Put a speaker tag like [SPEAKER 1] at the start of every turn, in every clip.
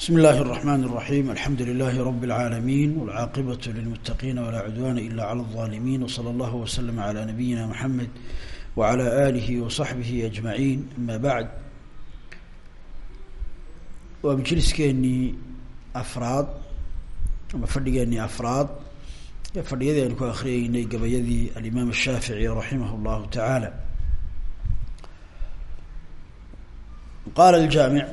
[SPEAKER 1] بسم الله الرحمن الرحيم الحمد لله رب العالمين والعاقبة للمتقين ولا عدوان إلا على الظالمين وصلى الله وسلم على نبينا محمد وعلى آله وصحبه أجمعين أما بعد ومجلسكeenii afraad ama fadhigeenii afraad ee fadhiyadii aynu ku akriyeynay gabayadii alimaam الshaafiعي raximah الlahu taعaalى qaala الjaamiع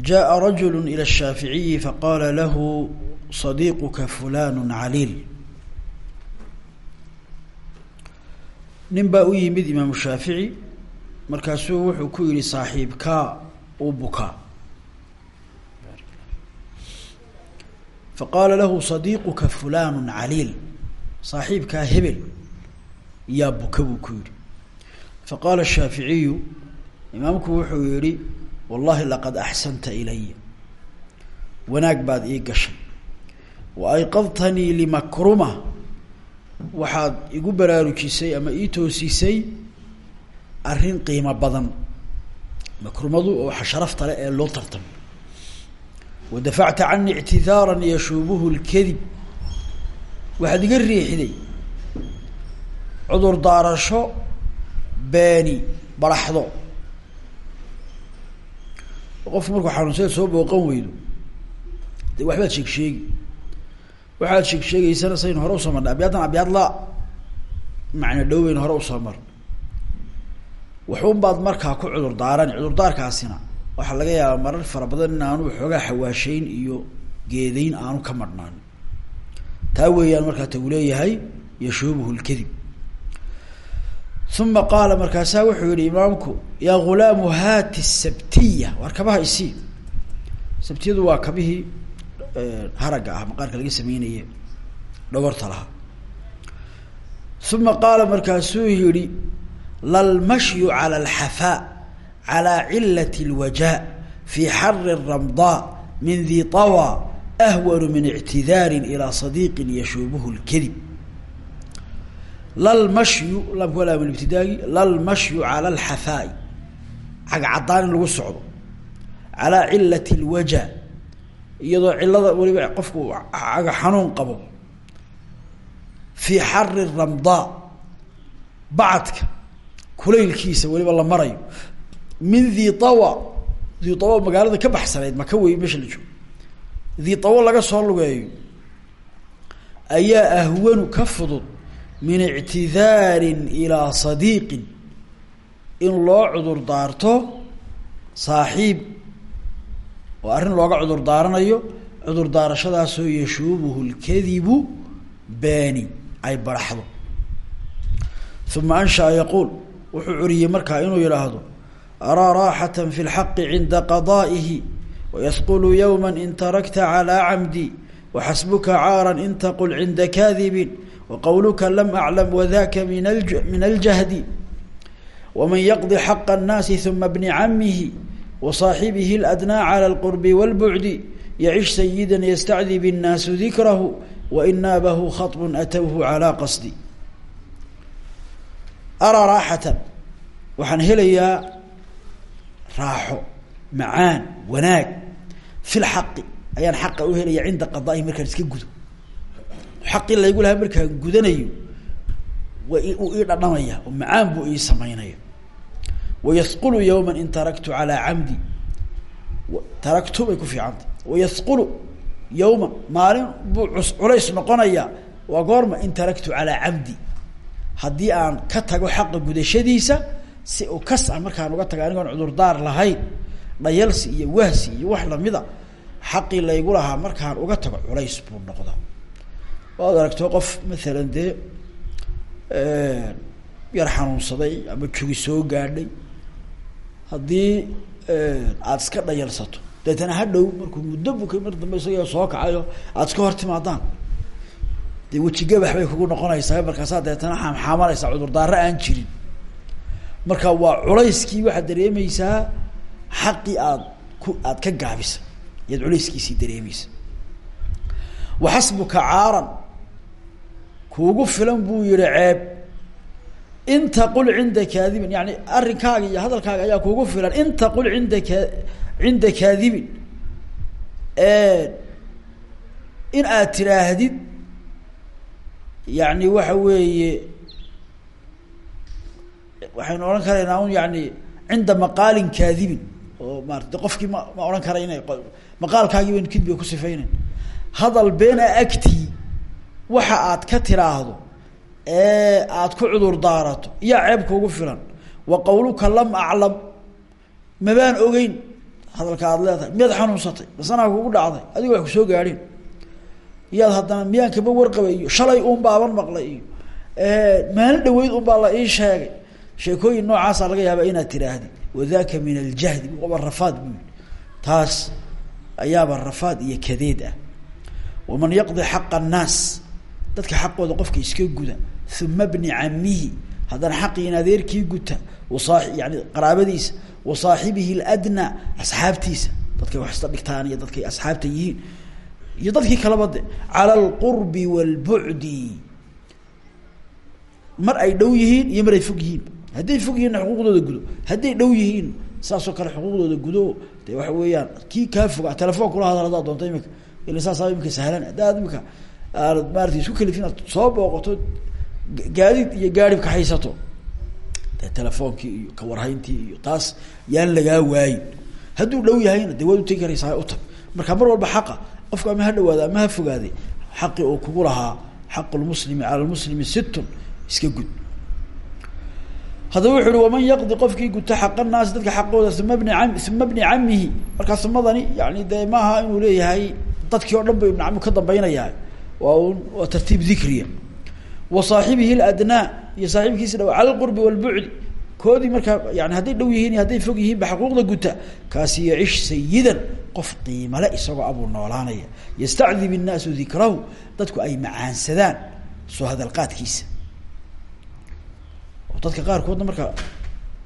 [SPEAKER 1] jaءa rajul ilى الshaaficiyi faqaala lahu صadiiquka fulan caliil nin baa u yimid imaamu shaafici markaasuu wuxuu ku yihi saaxiibkaa uu bukaa faqaala lahu صadiiquka fulan caliil saaxiibkaa hebel yaa buka buu ku yihi faqaala الshaaficiyu imaamku wuxuu yihi wallahi laqad axsanta ilaya wanaag baad ii gashay. Wa ayqadtanii limakruma waxaad igu baraarujisay ama ii toosisay arrin qiimo badan. Makrumadu oo waxa sharafta le ee loo tartamo wa dafacta cani ictihaaran yashuubuhu lkadib waxaad iga riixday cudur daarasho beeni baraxdo qofku markuu xanuunsada soo booqan weydo de waxbaad sheeg sheegi. Waxaad sheeg sheegeysana saynu hore u soo marnay abyaadan abyaad la macna dhoweyna hore u soo mar waxun baad markaa ku cudur daarani cudurdaarkaasina waxaa laga yaabaa marar fara badan in aanu waxoogaa xawaasheyn iyo geedeyn aanu ka marhnaan taa weeyaan markaa ta uu leeyahay yashuubuhu uma qaala markaasaa wuxuu yihi imaamku yaa ghulaamu haati sabtiya. Waar kabaha isii sabtiyadu waa kabihii haragga ah maqaarka laga sameynaye dhogorta lahaa. Uma qaala markaasuu yihi lalmashyu cala alxafaa calaa cilat اlwajaa fi xari ramdaa min di tawa ahwanu min ictidaari ilaa sadiiqi yashuubuhu lkadib lalmashyu laamku waa laamulibtidaagi lalmashyu cala alxafaai cagcaddaan in lagu socdo. Calaa cilat اlwaja iyadoo cilada weliba qofku caga xanuun qabo. Fii xari ramdaa bacadka kulaylkiisa weliba la marayo. Min dhi tawa. Dhi tawa magaalada ka baxsanayd maka wey meesha la joogo. Dhi tawo laga soo lugeeyo. Ayaa ahwanu ka fudud min ictidaarin ilaa sadiiqin. In loo cudur daarto saaxiib. Oo arrin looga cudur daaranayo cudur daarashadaasoo yashuubuhu lkadibu beeni ay baraxdo. Uma anshaa yaquul wuxuu curiyey markaa inuu yidhaahdo araa raaxata fi lxaqi cinda qadaa'ihi wayasqulu yowma in tarakta calaa camdi waxasbuka caaran in taqul cinda kaadibin wqwluka lam aclam wadaka min min aljahdi waman yaqdi xaqa الnaasi ثuma bni camihi wasaaxibihi اladnaa calى اlqurbi wاlbucdi yacish sayida ystacdib الnaasu dikrahu wain naabahu khaطb atowhu calى qasdi araa raaxatan waxaan helayaa raaxo macaan wanaag fi lxaqi ayaan xaqa u helaya cinda qadaa'ihi markaan iska gudo xaqii laygu lahaa markaan gudanayo wa uu ii dhadhamaya oo macaan buu ii samaynaya wayasqulu yawma in taraktu calaa camdi. Taraktu bay ku fiicanta. Wayasqulu yawma maalin buu culays noqonaya waa goorma in taraktu calaa camdi. Haddii aan ka tago xaqa gudashadiisa si u kas ah markaan uga tago anigoon cudurdaar lahayn dhayalsi iyo wahsi iyo wax lamida xaqii laygu lahaa markaan uga tago culays buu noqda waad aragto qof maalan dee yar xanuunsaday ama jugi soo gaadhay. Haddii aada iska dhayalsato deetana hadhow markuu muddo bukay mar dambe isaga soo kacayo aada iska hor timaadaan dee wejigabax bay kugu noqonaysaa markaasaa deetana xaamxaamanaysaa cudurdaaro aan jirin. Marka waa culayskii waxaad dareemeysaa xaqii aad ku aada ka gaabisa ayaad culayskiisii dareemeysa waxasbuka caaran kuugu filan buu yihi ceeb in taqul cinda kaadibin yani arrinkaaga iyo hadalkaaga ayaa kuugu filan in taqul inda ka cinda kaadibin in aad tiraahdid yani waxa weeye waxaynu odhan karaynaa un yani cinda maqaalin kaadibin oo maarata qofkii ma ma odhan kara inay maqaalkaagii baynu kidbiga ku sifeyneyn hadal beena agtii waxa aad ka tiraahdo ee aad ku cudur daarato iyaa ceeb kuugu filan. Wa qawluka lam aclam. Mabaan ogeyn. Hadalka aad leedahay miyaad xanuunsatay? Masanaa kugu dhacday adigo wax ku soo gaadhin. Iyaad haddana miyaan kaba warqabay iyo shalay un baaban maqlay iyo maalin dhaweyd un baa la ii sheegay. Sheekooyin noocaasa laga yaaba inaad tiraahdi. Wadaka min aljahdi waba rafaad taas ayaaba rafaad iyo kadeed ah. Waman yaqdi xaqa annaas dadka xaqooda qofka iska guda uma bni camihi haddana xaqiin adeerkii guta wasaa yani qaraabadiisa wa saaxibihi ladnaa asxaabtiisa dadkay wax isla dhigtaan iyo dadkay asxaabta yihiin iyo dadkii kalaba de cala alqurbi waalbucdi mar ay dhow yihiin iyo mar ay fog yihiin. Hadday fog yihiinna xuquuqdooda gudo hadday dhow yihiin saasoo kale xuquuqdooda gudo. De waxa weeyaan kii kaa foga telefoon kula hadal haddaad doonto imika ila saasaa imika sahlan haddaad imika aanad maarata isku kalifin soo booqato gaadiid iyo gaarib ka haysato. Dee telefoonkii iyo kawarhayntii iyo taas yaan lagaa waayin. Hadduu dhow yahayna dee waad utegi karaysaa marka mar walba xaqa qofka ama ha dhawaada ama ha uu kugu lahaa xaqu lmuslimi cala lmuslimi sittun iska gud. Haddaba wuxu uhi waman yaqdi qofkii guta xaqa naasi dadka xaqooda uma bni am uma bni camihi markaa sumadani yani dee maaha inuu leeyahay dadkii o dhan ba ibn cami ka dambaynayaa waa un waa tartiib dikriya. Wa saaxibihi ladnaa iyo saaxiibkiisi dhaw cala alqurbi walbucdi koodii markaa yani hadday dhow yihiin iyo hadday fog yihiin ba xuquuqda guta. Kaasi yacish sayidan qof qiimale isagoo abuu noolaanaya. Yastacdib innaasu dikrahu dadku ay macaansadaan soo hadalqaadkiisa oo dadka qaarkoodna marka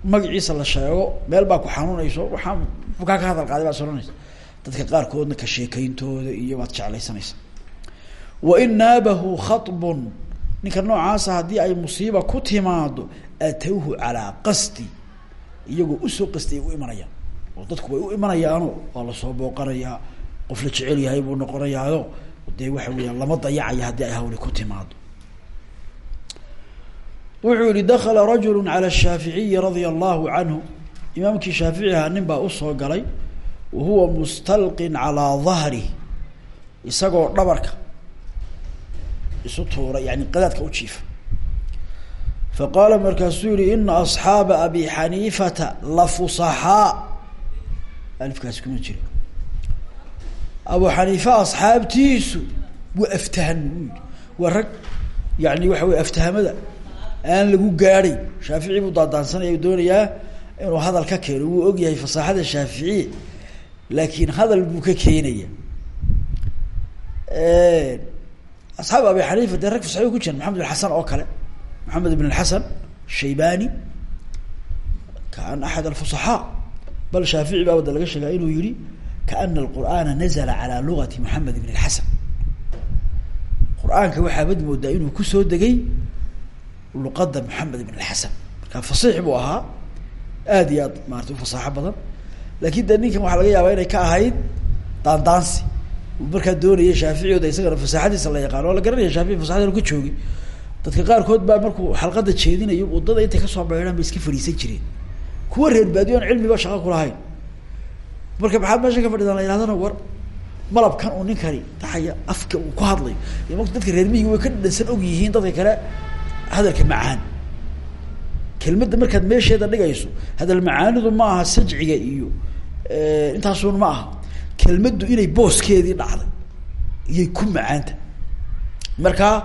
[SPEAKER 1] magaciisa la sheego meel baa ku xanuunayso waxaa kaa ka hadal qaaday baad soranaysa dadka qaarkoodna wain naabahu khaطbun ninka noocaasa ah haddii ay musiiba ku timaado atowhu calaa qasdi iyagoo u soo qastay ay u imanayaan oo dadku way u imanayaano waa la soo booqanayaa qof la jecel yahay buu noqonayaayo dee waxa weeyaan lama dayacaya haddii ay hawli ku timaado wuxuu yihi dakala rajulu calى shaaficiyi radia allahu canhu. Imaamkii shaaficiha nin baa u soo galay wahuwa mustalqin calaa dahrih isagoo dhabarka isu tuura yani qadaadka u jiifa faqaala markaasuu yihi ina asxaaba abi xaniifata la fusaxaa alifkaasi kuma jira abu xaniifa asxaabtiisu waa aftahan waa rag yani waxa wey aftahamada aan lagu gaadhay. Shaafici buu daadaansanaya doonayaa inuu hadal ka keeno wuu og yahay fasaaxada shaaficiye laakiin hadal buu ka keenaya asxaab abi xaniifa dee rag fasaxo ku jiran maxamed bin xasan oo kale maxamed ibn xasan shaybani kaan axad alfusaxaa bal shaafici baa wada laga sheegaa inuu yihi kaana alqur'aana nazla calaa lugati moxamed ibn xasan qur'aanka waxaabad moodaa inuu ku soo degay luqada moxamed ibn xasan markaa fasiix buu ahaa aada iyo aad maarata ufasaaxo badan laakin de ninkan waxaa laga yaabaa inay ka ahayd daandaansi markaa doonaya shaaficiyooda isagana fasaaxadiisa la yaqaano oo la garanaya shaafici fasaxada ka joogay dadka qaarkood baa markuu xalqada jeedinayo waddada intay ka soo baydhaan bay iska fadhiisan jireen. Kuwa reer baadiyo aan cilmiba shaqo kulahayn marka maxaad meesha ka fadhidaan la yihahdana war malabkan uu ninkani taxaya afka uu ku hadlayo. Mata dadka reer miyiga way ka dhadhansan og yihiin dadka kale hadalka macaan kelmadda markaad meesheeda dhigayso hadal macaanidu ma aha sajciga iyo intaasun ma aha kelmaddu inay booskeedii dhacday iyay ku macaanta. Markaa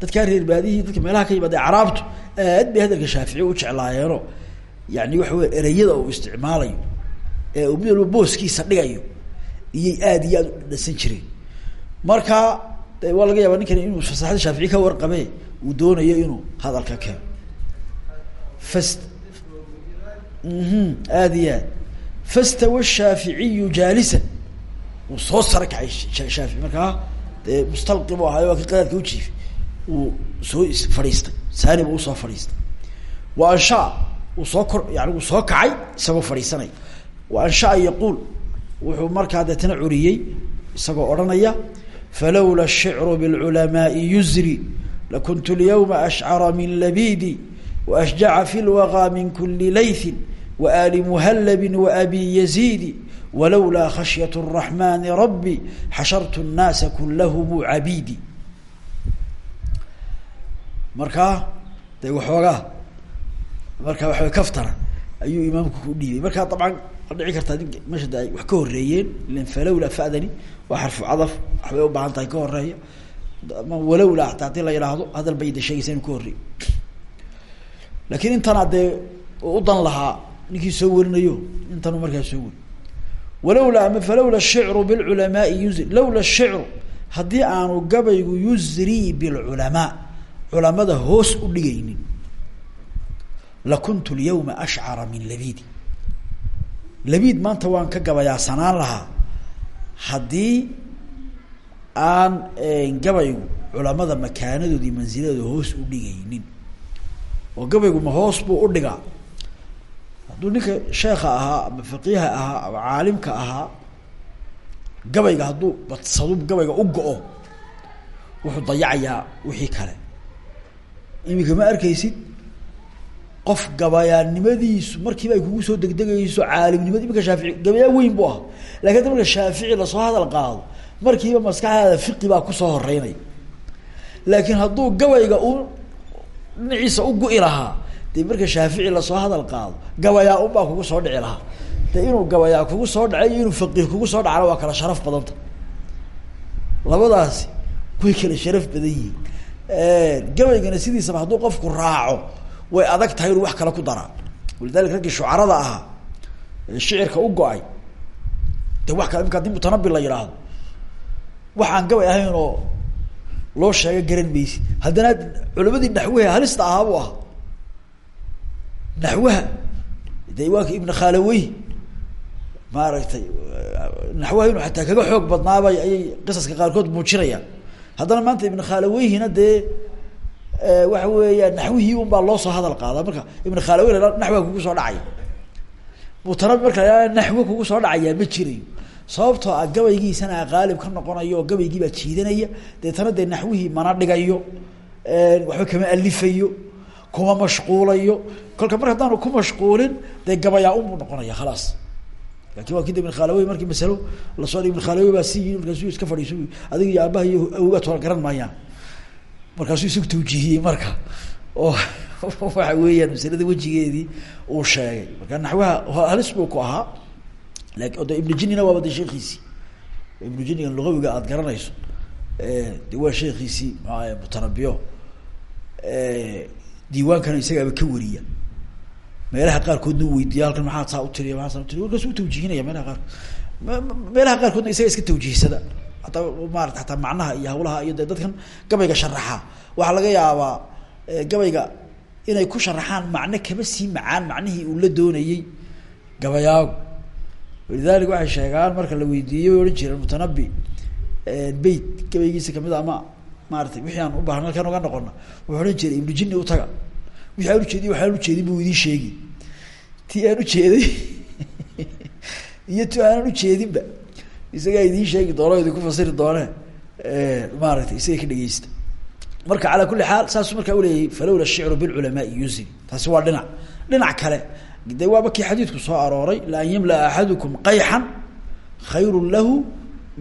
[SPEAKER 1] dadkaa reer baadihii dadka meelaha ka yimaada caraabtu aad bay hadalka shaafici u jeclaayeeno yani waxa wey ereyada uu isticmaalayo ee uu mid walba booskiisa dhigayo iyay aada iyo aada u dhadhansan jireen. Marka waa laga yaaba ninkani inuu fasaaxada shaafici ka warqabe uu doonayo inuu hadalka keeno. Fast aada iyo aad. Fastawa shaaficiyu jaalisan wuu soo sare kacay shaafici markaa dee mustalqi bu ahaay waa kii qadaadka ujiifay uu soo fadhiistay. Saani buu u soo fadhiistay. Wa anshaa uu soo kor yani uu soo kacay isagoo fadhiisanaya wa anshaa yaquul wuxuu markaa deetana curiyey isagoo odhanaya falowla ashicru bilculamaai yuzri lakuntu lyawma ashcara min labidi waashjaca fi lwagaa min kuli laythin waaali muhallabin waabi yaziidi walowlaa khashyaة الraxmani rabi xashartu الnaasa kulahum cabiidi markaa de waxoogaa marka waxa kaftara ayuu imaamku ku dhiibay markaa dabcan a dhici kartaa meesha de ay wax ka horeeyeen ilan falowla fadani waa xarfu cadaf waxbay ubaahan tahay ka horeeya ama walowla ataa hadii la yidhaahdo hadal bay de sheegaysa inu ka horreey laakiin intana dee u dan lahaa ninkii soo warinayo intanu markaa soo weri walowla ama falowla shicru bilculamaai yuzri lowla shicru haddii aanu gabaygu yuzrii bilculamaa culamada hoos u dhigaynin lakuntu lyawma ashcara min labidi labiid maanta waan ka gabayaasanaan lahaa haddii aan gabaygu culamada makaanadooda iyo mansiladooda hoos u dhigaynin oo gabaygu ma hoos buu udhigaa hadduu ninka sheekha ahaa ama faqiiha ahaa ama caalimka ahaa gabayga hadduu badsadu gabayga u go-o wuxuu dayacayaa wixii kale. Iminka ma arkaysid qof gabayaannimadiisu markiiba ay kugu soo degdegayso caalimnimadi iminka shaafici gabayaa weyn buu ahaa. Lakin hadda marka shaafici la soo hadal qaado markiiba maskaxdaada fiqi baa ku soo horeynaya laakiin hadduu gabayga u dhinaciisa u gu-i lahaa dee marka shaafici la soo hadal qaado gabayaa unbaa kugu soo dhici lahaa. De inuu gabayaa kugu soo dhacay iyo inuu faqiih kugu soo dhacana waa kala sharaf badanta labadaasi way kala sharaf badan yihiin. Gabaygana sidiisaba hadduu qofku raaco way adag tahay inuu wax kale ku daraa. Walidalika raggii shucarada ahaa shicirka u go'ay de wax kale imka haddii mutanabi la yidhaahdo waxaan gabay ahayn oo loo sheega garan maysi haddana culamadii naxwaha halista ahaa buu ahaa naxwaha de waa ka ibn khalawey maaragtay naxwaha inuu xataa kaga xoog badnaabay ayay qisaska qaarkood muujinayaan haddana maanta ibn khalaweyhina dee waxa weeyaan naxwihii un baa loo soo hadal qaadaa marka ibn khalawey la naxwa kugu soo dhacaya mutanabi marka naxwo kugu soo dhacayaa ma jirayo sababtoo ah gabaygiisana qaalib ka noqonayo oo gabaygii baa jiidanaya deetana dee naxwihii mana dhigayo waxba kama alifayo kuma mashquulayo. Kolka mar haddaanu ku mashquulin dee gabayaa unbuu noqonaya khalaas. Lakin waa kida ibn khalawey markii masalo la soo ibn khalawey baa si yii markaasu iska fadhiiso adiga iyo aabaha iyo awga garan maayaan. Markaasuu isagu tawjiihiyey marka oo waxa weeyaan masalada wejigeedii uu sheegay. Marka naxwaha halis buu ku ahaa. Laki o de ibnu jinina waaba de sheekiisii ibnu jiniga lugawiga aada garanayso de waa sheekiisii mutanabiyo diiwaankana isagaaba ka wariya. Meelaha qaarkoodna weydiiya halkan maxaad saa utiriya maaa saa utiriya warkaas u tawjihinaya meelaha qaarkood meelaha qaarkoodna isaga iska tawjiihsada. Hataa maarata hataa macnaha iyo hawlaha iyo dadkan gabayga sharaxa waxaa laga yaabaa gabayga inay ku sharaxaan macno kama sii macaan macnihii uu la doonayey. Gabayaagu walidalik waxay sheegaan marka la weydiiyey way odhan jireen mutanabi. Beyt gabaygiisa ka mid a ama maaratay wixii aan u baahna halkan uga noqona wuxuu odhan jiray ibnu jini utaga wixii aan ujeediy waxaan ujeedin bu idiin sheegi. Ti aan ujeeday iyo ti aanan ujeedinba isagaa idiin sheegi doona idinku fasiri doone maaragtay isaga ka dhegeysta marka calaa kuli xaal saasuu markaa uleeyahay falowla shicru bilculamaai yusri. Taasi waa dhinac dhinac kale. De waaba kii xadiidku soo arooray laan yamlaa axadukum qayxan khayru lahu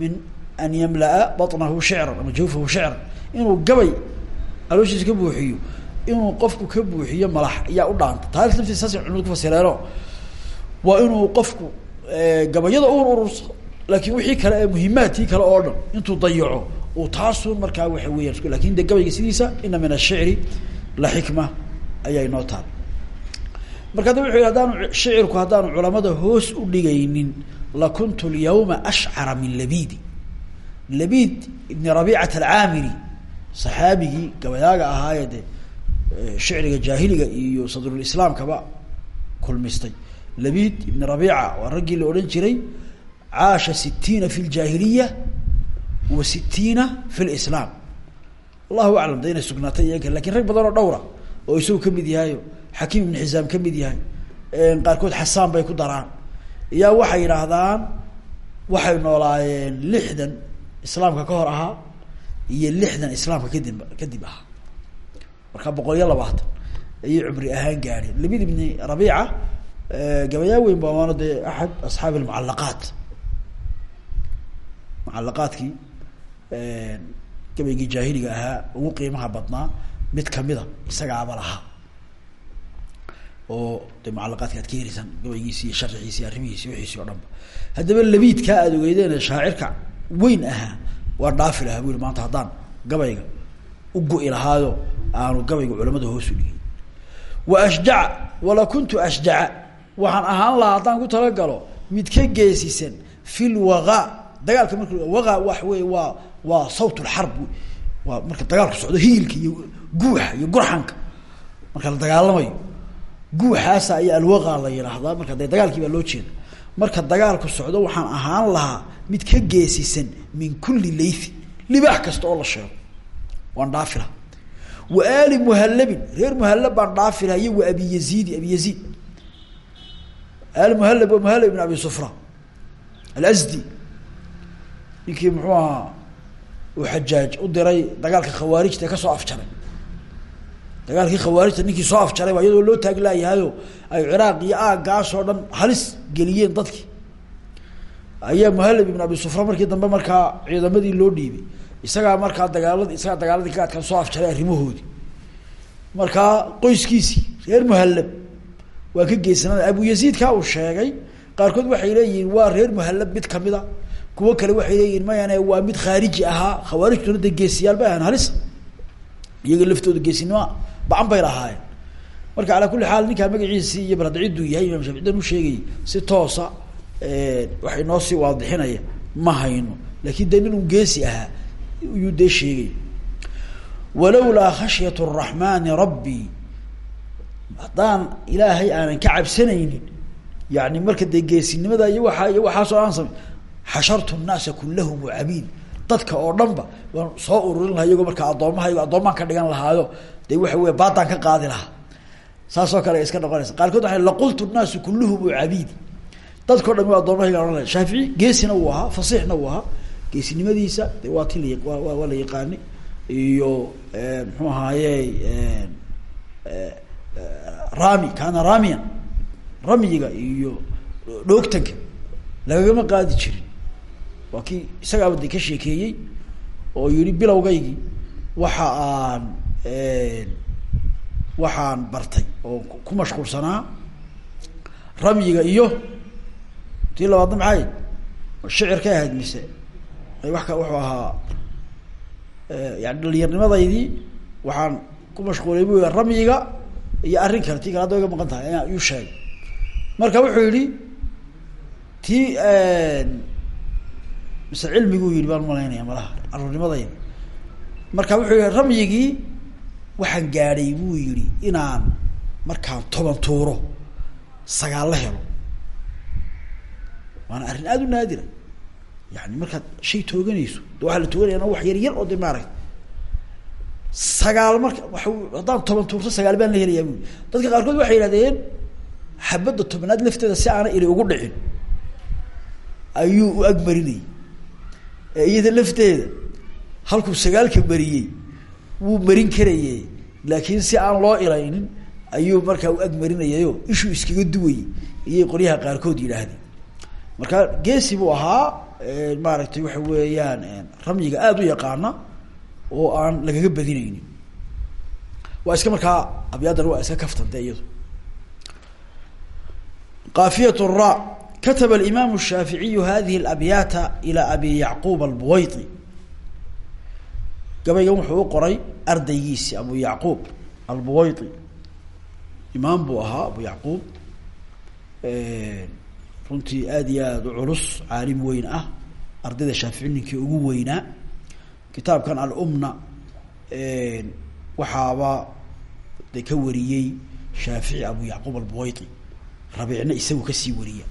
[SPEAKER 1] min an yamlaa baطnahu shicran ama jawfahu shicran inuu gabay alooshiisa ka buuxiyo inuu qofku ka buuxiyo malax ayaa u dhaanta. Taas laftiis saas culimadu kufasireeno waa inuu qofku gabayada un ururso laakiin wixii kale ee muhimaadkii kale oo dhan intuu dayaco uu markaa waxa weeyaan laakiin de gabayga sidiisa ina min ashicri la xikma ayaa inoo marka da wuxu yhi haddaanu shicirku haddaanu culamada hoos u dhigaynin lakuntu lyawma ashcara min labidi labid ibni rabicat alcaamiri saxaabigii gabayaaga ahaaye de shicriga jaahiliga iyo sadrulislaamkaba kulmistay. Labid ibni rabica waa raggii la odhan jiray caasha sitiina fi ljaahiliya wa sitiina fi lislaam allahu aclam de inay sugnaatay iyaga laakiin rag badan oo dhowra oo isagu ka mid yahayo xakiim ibn xisaam ka mid yahay qaarkood xasaan bay ku daraan. Iyaa waxay yidhaahdaan waxay noolaayeen lixdan islaamka ka hor ahaa iyo lixdan islaamka kadib kadib ahaa marka boqol iyo labaatan ayay cumri ahaan gaadheen labid ibni rabiica gabayaa weyn ba waana dee axad asxaabi almucalaqaat mucalaqaadkii gabaygii jaahiliga ahaa ugu qiimaha badnaa mid kamida isagaaba lahaa oo de mucalaqaadka ad ka helisan gabaygiisi iyo sharxiisi iyo arrimihiisi wixiisi o dhan ba. Haddaba labiidkaa aada ogeydeen shaacirka weyn ahaa waa dhaafi lahaa bu maanta haddaan gabayga u go-i lahaayo aanu gabayga culamada hoosu dhigin. Wa ashjaca wala kuntu ashjaca waxaan ahaan lahaa haddaan ku talagalo mid ka geesisan fi lwaqa dagaalka marka waqa wax wey waa waa sawt lxarb waa marka dagaalku socdo hiilka iyo guuxa iyo gurxanka. Marka la dagaalamayo guuxaasa ayaa alwaqa la yihaahdaa marka dagaalkii baa loo jeeda marka dagaalku socdo waxaan ahaan lahaa mid ka geesisan min kulli laythi libaax kasta oo la sheego. Waan dhaafi lahaa wa aali muhallabin reer muhallab baan dhaafi lahaa iyo wa abi yaziidi abi yaziid. Aali muhallab waa muhallab ibn abi sufra alasdi ninkii muxuu ahaa uu xajaaj u diray dagaalka khawaarijta ee ka soo afjaray. Dagaalkii khawaarijta ninkii soo afjaray baa loo taaglaayahayo ay ciraaq iyo aagaasoo dhan halis geliyeen dadkii ayaa muhallab ibn abi sufra markii dambe markaa ciidamadii loo dhiibay. Isagaa markaa dagaaladi isagaa dagaaladii ka soo afjaray arrimahoodii. Markaa qoyskiisii reer muhallab. Waa ka geysanada abu yaziidka uu sheegay qaarkood waxay leeyihiin waa reer muhallab mid kamida kuwo kale waxay leeyihiin mayane waa mid khaariji ahaa. Khawaarijtuna de geesiyaal bay ahaan halis. Iyaga laftooda geesinimoa bacan bay lahaayeen. Marka calaa kulli xaal ninkaa magaciisii iyo balada cidduu yahay imam shaafici u sheegayay si toosa wax inoo sii waadixinaya ma hayno. Lakin de nin geesi ahaa ayuu dee sheegay. Walowlaa khashyat raxmaani rabbii haddaan ilaahay aanan ka cabsanayni yani marka dee geesinimada iyo waaa iyo waxaasoo aan samay xashartu nnaasa kulahum cabiid dadka oo dhanba waan soo ururin lahaa marka markaa addoommahaygo addoomaan ka dhigan lahaayo de waxa wey baadaan ka qaadi lahaa. Saasoo kale iska noqonaysa. Qaarkood waa laqultu nnaasu kuluhum cabiid dadkao dhami waa adoomahayga ohan laha shaafici geesina uu ahaa fasiixna uu ahaa. Geesinimadiisa de waa ti la wa waa la yaqaani. Iyo mxuu ahaaye rami kaana ramiyan ramyiga iyo dhoogtanka. Lagagama qaadi jirin. Waa kii isagaaba de ka sheekeeyey oo yihi bilowgaygii waxa aan waxaan bartay oo ku mashquulsanaa ramyiga iyo tii labaadna maxay? Shicirka ahayd mise wax ka wuxuu ahaa yani dhalinyarnimadaydii waxaan ku mashquulay bu ramyiga iyo arrin kale tii kale hadda iga maqan tahay iyuu sheegay. Marka wuxuu yihi tii mise cilmiguu yihi baan u malaynaya malaha caruurnimadayda marka wuxuu yihi ramyigii waxaan gaadhay buu yihi inaan markaan toban tuuro sagaal la helo waana arrin aada u naadira. Yani markaad shay tooganayso de waxaa la tooganaya wax yar yar oo de maaragta sagaal marka wa haddaan toban tuurto sagaal baan la helayaa bui dadka qaarkood waxay yihahdeen xabadda tobnaad lafteeda si aana ili ugu dhicin. Ayuu u agmarinayay ee iyada lafteeda halkuu sagaalka mariyey wuu marin karaye laakiin si aan loo ilaynin ayuu markaa u agmarinayayo ishuu iskaga duwayey. Iyay qoryaha qaarkood yidhaahdeen marka geesi buu ahaa maaragtay waxa weeyaan ramyiga aada u yaqaana oo aan lagaga badinaynin waa iska markaa abyaaddan waa iska kaftante iyado qaafiyat ra kataba alimaam الshaaficiyu hadihi اlabyaata ilى abi yacquub albuwayطi gabaygan wuxuu u qoray ardaygiisi abu yacquub albuwayطi imaam buu ahaa abu yacquub runtii aada iyo aada u culus caalim weyn ah ardayda shaafici ninkii ugu weynaa. Kitaabkan alumna waxaaba de ka wariyey shaafici abu yacquub albuwayطi rabiicna isagu ka sii wariya.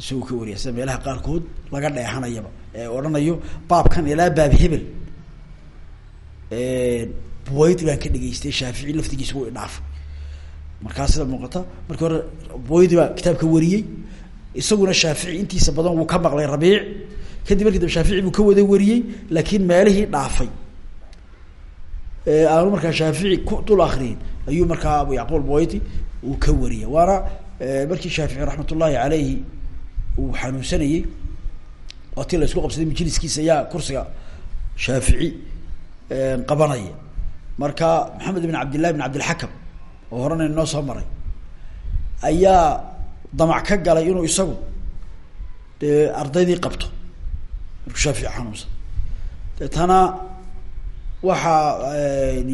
[SPEAKER 1] Isagoo ka wariya sida meelaha qaarkood laga dheehanayaba ee odhanayo baabkan ilaa baab hebel. Buwaydi baan ka dhegaystay shaafici laftigiisa u idhaafay markaa sida muuqata. Markii hore buwaydi baa kitaabka wariyey. Isaguna shaafici intiisa badan wuu ka maqlay rabiic. Kadib markii dambe shaafici buu ka wada wariyey laakiin meelihii dhaafay. Aanu markaa shaafici ku dul akriyin ayuu markaa abu yacquub albuwayti uu ka wariyay waana markii shaafici raxmat ullaahi aleyhi uu xanuunsanayey oo ti la isku qabsaday majliskiisa ayaa kursiga shaafici qabanaya marka maxamed ibn cabdillahi ibn cabdilxakam oo horena inoo soo maray ayaa damac ka galay inuu isagu dee ardaydii qabto. Markuu shaafici xanuunsan. Deetana waxaa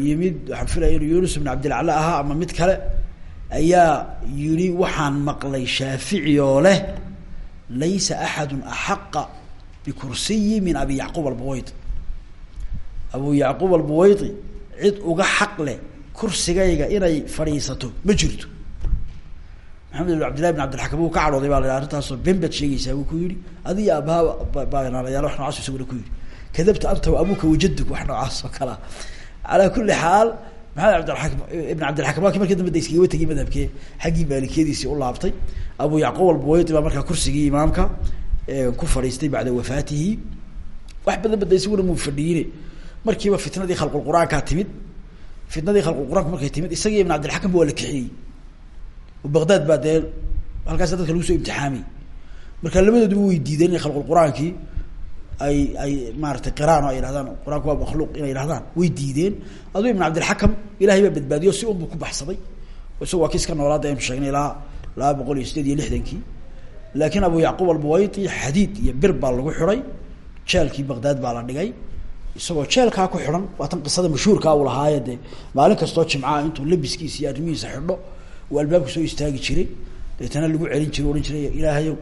[SPEAKER 1] yimid waxaan filaya inuu yunus ibn cabdilcala ahaa ama mid kale ayaa yidhi waxaan maqlay shaafici oo leh laysa axadu axaqa bikursiyi min abi yacquub albuwaydi abu yacquub albuwaydi cid uga xaq leh kursigayga inay fadhiisato ma jirto maxamed ibn cabdillahi bin abdilxakam uu ka cadhooday baa la yidhi arrintaasoo ben baad sheegaysaa buu ku yihi adiga abaha baanaalayaal wax noocaas isaguna ku yihi kadabta anta wa abuka wajaduk wax noocaas oo kalea kuli xaal maxamed abdiakim ibn cabdilxakam waa ki markii dambe da iskaga tegay madhabkee xaggii maalikiyadiisii u laabtay abu yacquub albuwaydi baa markaa kursigii imaamka ku fadhiistay bacda wafaatihi wax badan bada isaguna muu fadhiyine markiiba fitnadii khalqulqur-aankaa timid fitnadii khalqulqur-aanku markay timid isagii ibn cabdilxakam ba waa la kixiyey oo baqdaad baa dee halkaas dadka lagu soo imtixaamay. Marka labadooduba way diideen inay khalqulqur-aankii ay ay maaratay qiraan oo ay yihahdaan qur'aanku waa makhluuq inay yihahdaan way diideen aduu ibn cabdilxakam ilahay baa badbaadiyo si un buu ku baxsaday. Isagu waa kiis ka noolaada sheegnay ilaa laba boqol iyo sideed iyo lixdankii. Laakiin abu yacquub albuwayti xadiid iyo bir baa lagu xiday jeelkii baqdaad baa la dhigay isagoo jeelkaa ku xidhan waa tan qisada mashhuurkaa uu lahaaye dee maalin kastoo jimcaha intuu labiskiisa iyo arrimihiisa xidho uu albaabka soo istaagi jiray deetana lagu celin jiray odhan jiray ilaahayow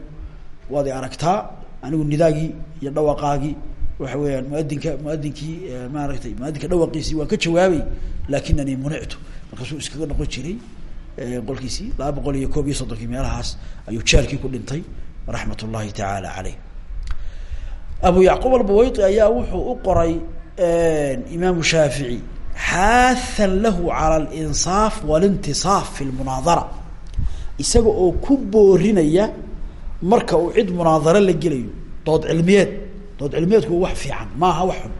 [SPEAKER 1] waad aragtaa anigu nidaagii iyo dhawaqaagii waxa weeyaan muadinka muadinkii maaragtay muadinka dhawaqiisii waan ka jawaabay laakinanii munictu. Markaasuu iskaga noqon jiray qolkiisii laba boqol iyo koob iyo soddonkii meelahaas ayuu jeelkii ku dhintay raxmat tacaala caleyh abu yacquub albuwayti ayaa wuxuu u qoray imaamu shaafici xaathan lahu cala alinsaaf walintisaaf fi lmunaadara isaga oo ku boorinaya marka uu cid munaadaro la gelayo dood cilmiyeed dood cilmiyeedku wax fiican maaha wax xun.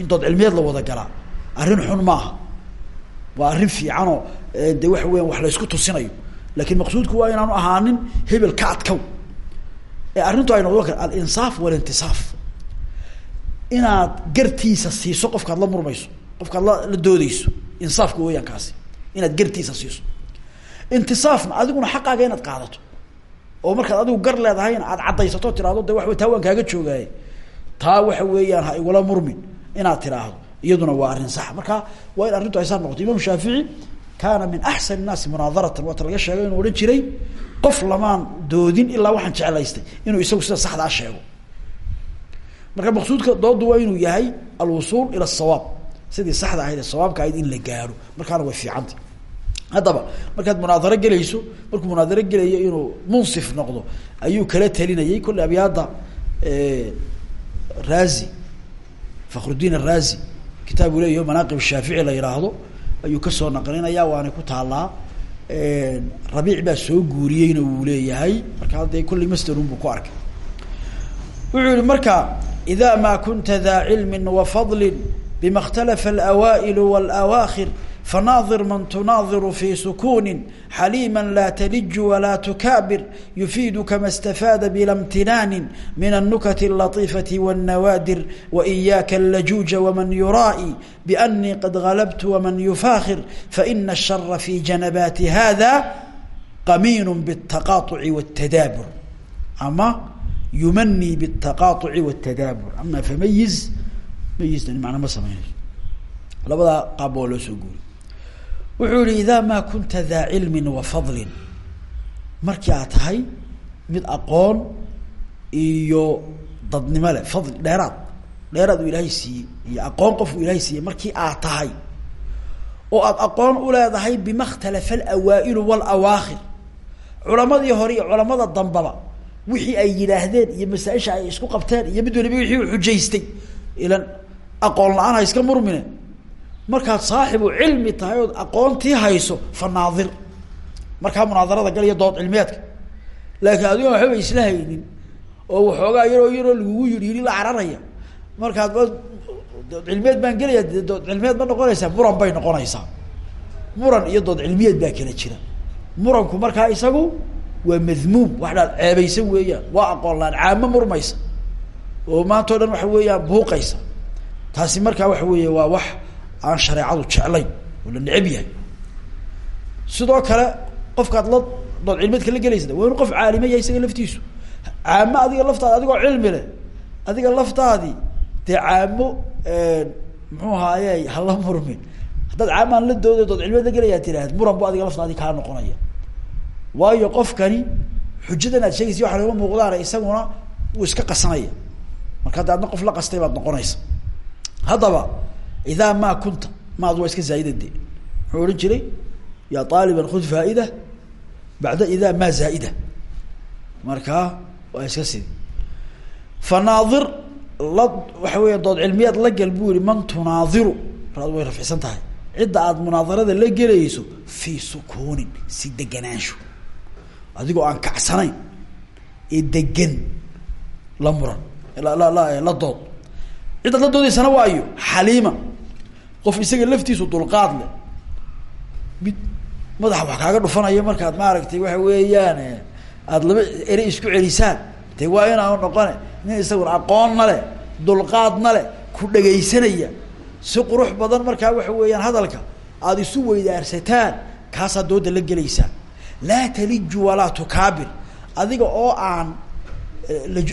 [SPEAKER 1] In dood cilmiyeed la wada galaa arrin xun maaha. Waa arrin fiicanoo de waxa weyan wax la ysku tusinayo. Lakin maqsuudku waa inaanu ahaanin hebel ka adkow ee arrintu ay noqdo kar alinsaaf walintisaaf inaad gartiisa siiso qofkaad la murmayso qofkaad la la doodeyso insaafka weeyaan kaasi inaad gartiisa siiso. Intisaafna adiguna xaqaaga inaad qaadato. Oo markaad adigu gar leedahayna aad caddaysato tirahdo de waxa wey taa waan kaaga joogaaye taa waxa weeyaan ha igula murmin inaad tiraahdo iyaduna waa arrin sax. Marka waa in arrintu ay saa noqoto. Imam shaafici kaana min axsan naasi munaadaratan. Waata laga sheego inuu odhan jiray qof lamaan doodin ilaa waxaan jeclaystay inuu isagu sida ah marka maqsuudka doodu waa inuu yahay alwusuul ila sawaab. Sidii saxda ahayd ee sawaabka in la gaaro. Markaana way fiicantay haddaba markaad munaadaro gelayso markuu munaadaro gelayo inuu munsif noqdo ayuu kala talinayay kolle abyaada raazi fakhrudiin araazi kitaabu leeyaho manaaqib shaafici la yihaahdo ayuu ka soo naqlinaya waana ku taalaa rabiic baa soo guuriyeyna wuu leeyahay. Markaa dee kullay masdarunbuu ku arkay. Wuxuu marka ida ma kunta daa cilmi wafadli bima اkhtalafa alawaa'ilu wاlawaakhir فناظر من تناظر في سكون حليما لا تلج ولا تكابر يفيدك ما استفاد بلا امتنان من النكت اللطيفة والنوادر وإياك اللجوج ومن يرائي بأني قد غلبت ومن يفاخر فإن الشر في جنبات هذا قمين بالتقاطع والتدابر أما يمني بالتقاطع والتدابر أما فميز ميز معنى ما سمعنا لبدا قابو لو سو wuxuu yihi idaa maa kunta daa cilmin wa fadlin. Markii aad tahay mid aqoon iyo dadnimo leh fadli dheeraad. Dheeraad uu ilaahay siiyey iyo aqoon qof uu ilaahay siiyey markii aad tahay. Oo aada aqoon u leedahay bima ikhtalafa alawaa'ilu waalawaakhir culamadii hore iyo culamada dambaba wixii ay yidhaahdeen iyo masaa-isha ay isku qabteen iyo mid waliba wixii uu xujaystay ilan aqoon la'aan ha iska murmine markaad saaxibu cilmi tahay ood aqoontii hayso fa naadir markaa munaadarada gal iyo dood cilmiyeedka. Laakiin adigoon waxbaba isla haynin oo waxoogaa yaroo yaroo lagugu yidhi yidhi la cararaya. Markaad dood cilmiyeed baan gelaya de dood cilmiyeed ma noqonaysaa? Muran bay noqonaysaa. Muran iyo dood cilmiyeed baa kala jira. Muranku markaa isagu waa madmuum wax dhaad ceebaysan weeyaan waa aqoon laan caamo murmaysa. Oo maanta dhan waxa weeyaan buuqaysa. Taasi markaa waxa weeye waa wax aan shareecadu jeclayn oo la yahay. Sidoo kale qofkaad la dood cilmeedka la gelaysa waa inu qof caalima yahay isaga laftiisu. Caamo adiga laftaadi adigoo cilmi leh adiga laftaadii dee caamo muxuu ahaaye hala murmin. Haddaad caamo aan la dooda dood cilmeed la gelayaa tiraahd muran bu adiga laftaadi kaa noqonaya. Waayo qofkani xujadan aad sheegaysa waxa lama muuqdaan isaguna wuu iska qasanaya. Marka hadda adna qof la qastay baad noqonaysa. Haddaba idaa maa kunta maad waa iska zaa'ida de muxuu odhan jiray ya aaliban khud faa'ida bacda idaa maa zaa'ida markaa waa iska sidi fanaadir la waxa weya dood cilmiyaad la gel buu man tunaadiru raad way rafcisan tahay cidda aada munaadarada la gelayso fii sukuunin si deganaansho adigoo aan kacsanayn ee degan la muran la la la la dood ciddaad la doodaysana waa ayo xaliima qof isaga laftiisu dulqaad leh mid madaxa wax kaaga dhufanaya markaad maaragtay waxa weeyaan aada laba ere isku celisaan de waa inaa noqone nin isaguna aqoonna leh dulqaadna leh ku dhegaysanaya si qurux badan markaa waxa weeyaan hadalka aada isu weydaarsataan kaasaad dooda la gelaysaa. Laa taliju walaa tukaabir. Adiga oo aan laj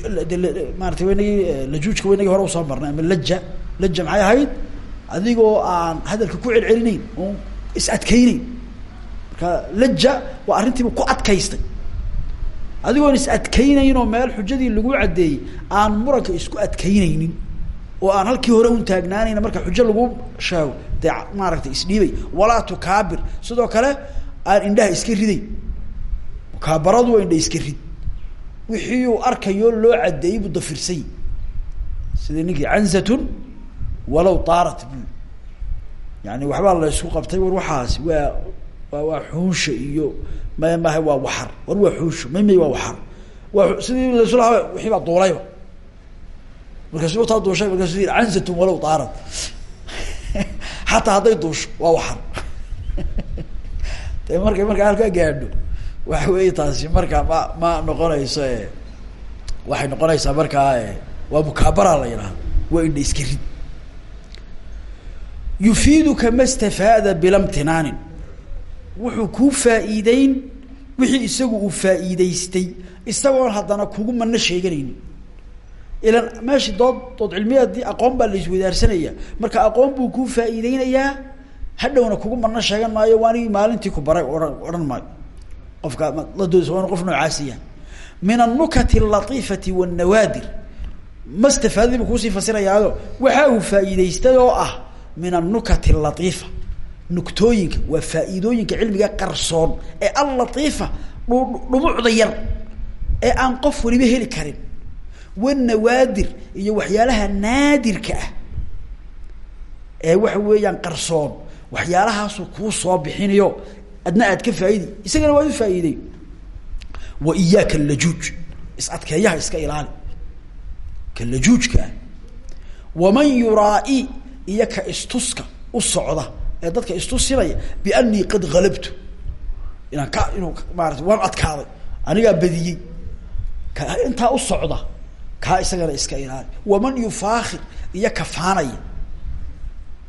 [SPEAKER 1] maarata waynagii lajuujka waynagii hore u soo marnay ama laja laja maxay ahayd adigoo aan hadalka ku celcelinayn oon is adkeyneyn marka laja waa arrintiiba ku adkaystay. Adigoon is adkeynayn oo meel xujadii lagu caddeeyey aan muranka isku adkeyneynin oo aan halkii hore un taagnaanayna marka xujo lagu sheego dee maaragtay isdhiibay walaa tukaabir. Sidoo kale aan indhaha iska riday. Mukaabaradu waa indha iska rid. Wixii uu arkayo loo caddeeyey buu dafirsay sida ninkii canzatun walow taarat bu yani waxbaa la isku qabtay war waxaasi waa waa waa xuunsha iyo may maha waa waxar. War waa xuunsho may may waa waxar. Waa sidii lasula wixii baa duulayba. Markaasu taa duushay markaasu yii canzatun walow taarat. Xataa hadday duusho waa waxar. De markay markaa halkaa gaadho waxa weeye taasi markaa ma ma noqonayso e waxay noqonaysaa markaa waa mukaabara la yidhaha waa indha iska rid yufiiduka ma stafaada wuxuu kuu faa'iideyn wixii isagu uu faa'iideystay isagoon haddana kugu mana sheeganaynin. Ilan meeshi dood dood cilmiyaadii aqoon baa la iswadaarsanaya marka aqoon buu kuu faa'iideynayaa hadhowna kugu mana sheegan maayo waanigi maalintii ku baray ohan odhan maayo. Qofka la doodaysa waa inu qof min annukati alatiifati wannawaadir. Ma stafaadadii bu kuusii fasirayaayo waxa uu faa'iideystay oo ah min annukati alatiifa nuktooyinka waa faa'iidooyinka cilmiga qarsoon ee allatiifa dhu dhumucda yar ee aan qof waliba heli karin. Wanawaadir iyo waxyaalaha naadirka ah ee waxa weeyaan qarsoon waxyaalahaasuu kuu soo bixinayo. Adna aad ka faa'iidi isagana waad u faa'iidey wa iyaaka alajuuj is adkeeyaha iska ilaali. Ka lajuujka ah waman yuraai iyo ka istuska u socda ee dadka istusinaya bianii qad halabtu inaan ka inuu maarata waan adkaaday anigaa badiyey. Ka intaa u socda kaa isagana iska ilaali. Waman yufaakir iyo ka faanaya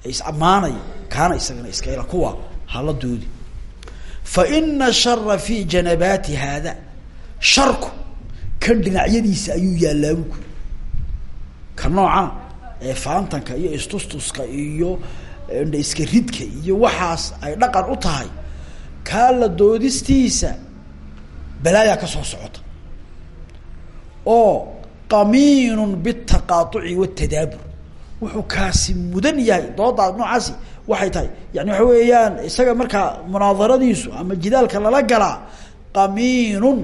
[SPEAKER 1] is ammaanaya kaana isagana iska ilaali. Kuwa hala doodi fa ina shara fi janabaati haada. Sharku kan dhinacyadiisa ayuu yaallaabu kuri ka noocana ee faantanka iyo istustuska iyo iska ridka iyo waxaas ay dhaqan u tahay kaa la doodistiisa balaayaa ka soo socota. Oo qamiinun bitaqaaطuci watadaabur wuxuu kaasi mudan yahay doodaa noocaasi waxay tahay. Yani waxa weeyaan isaga markaa munaadaradiisu ama jidaalka lala galaa qamiinun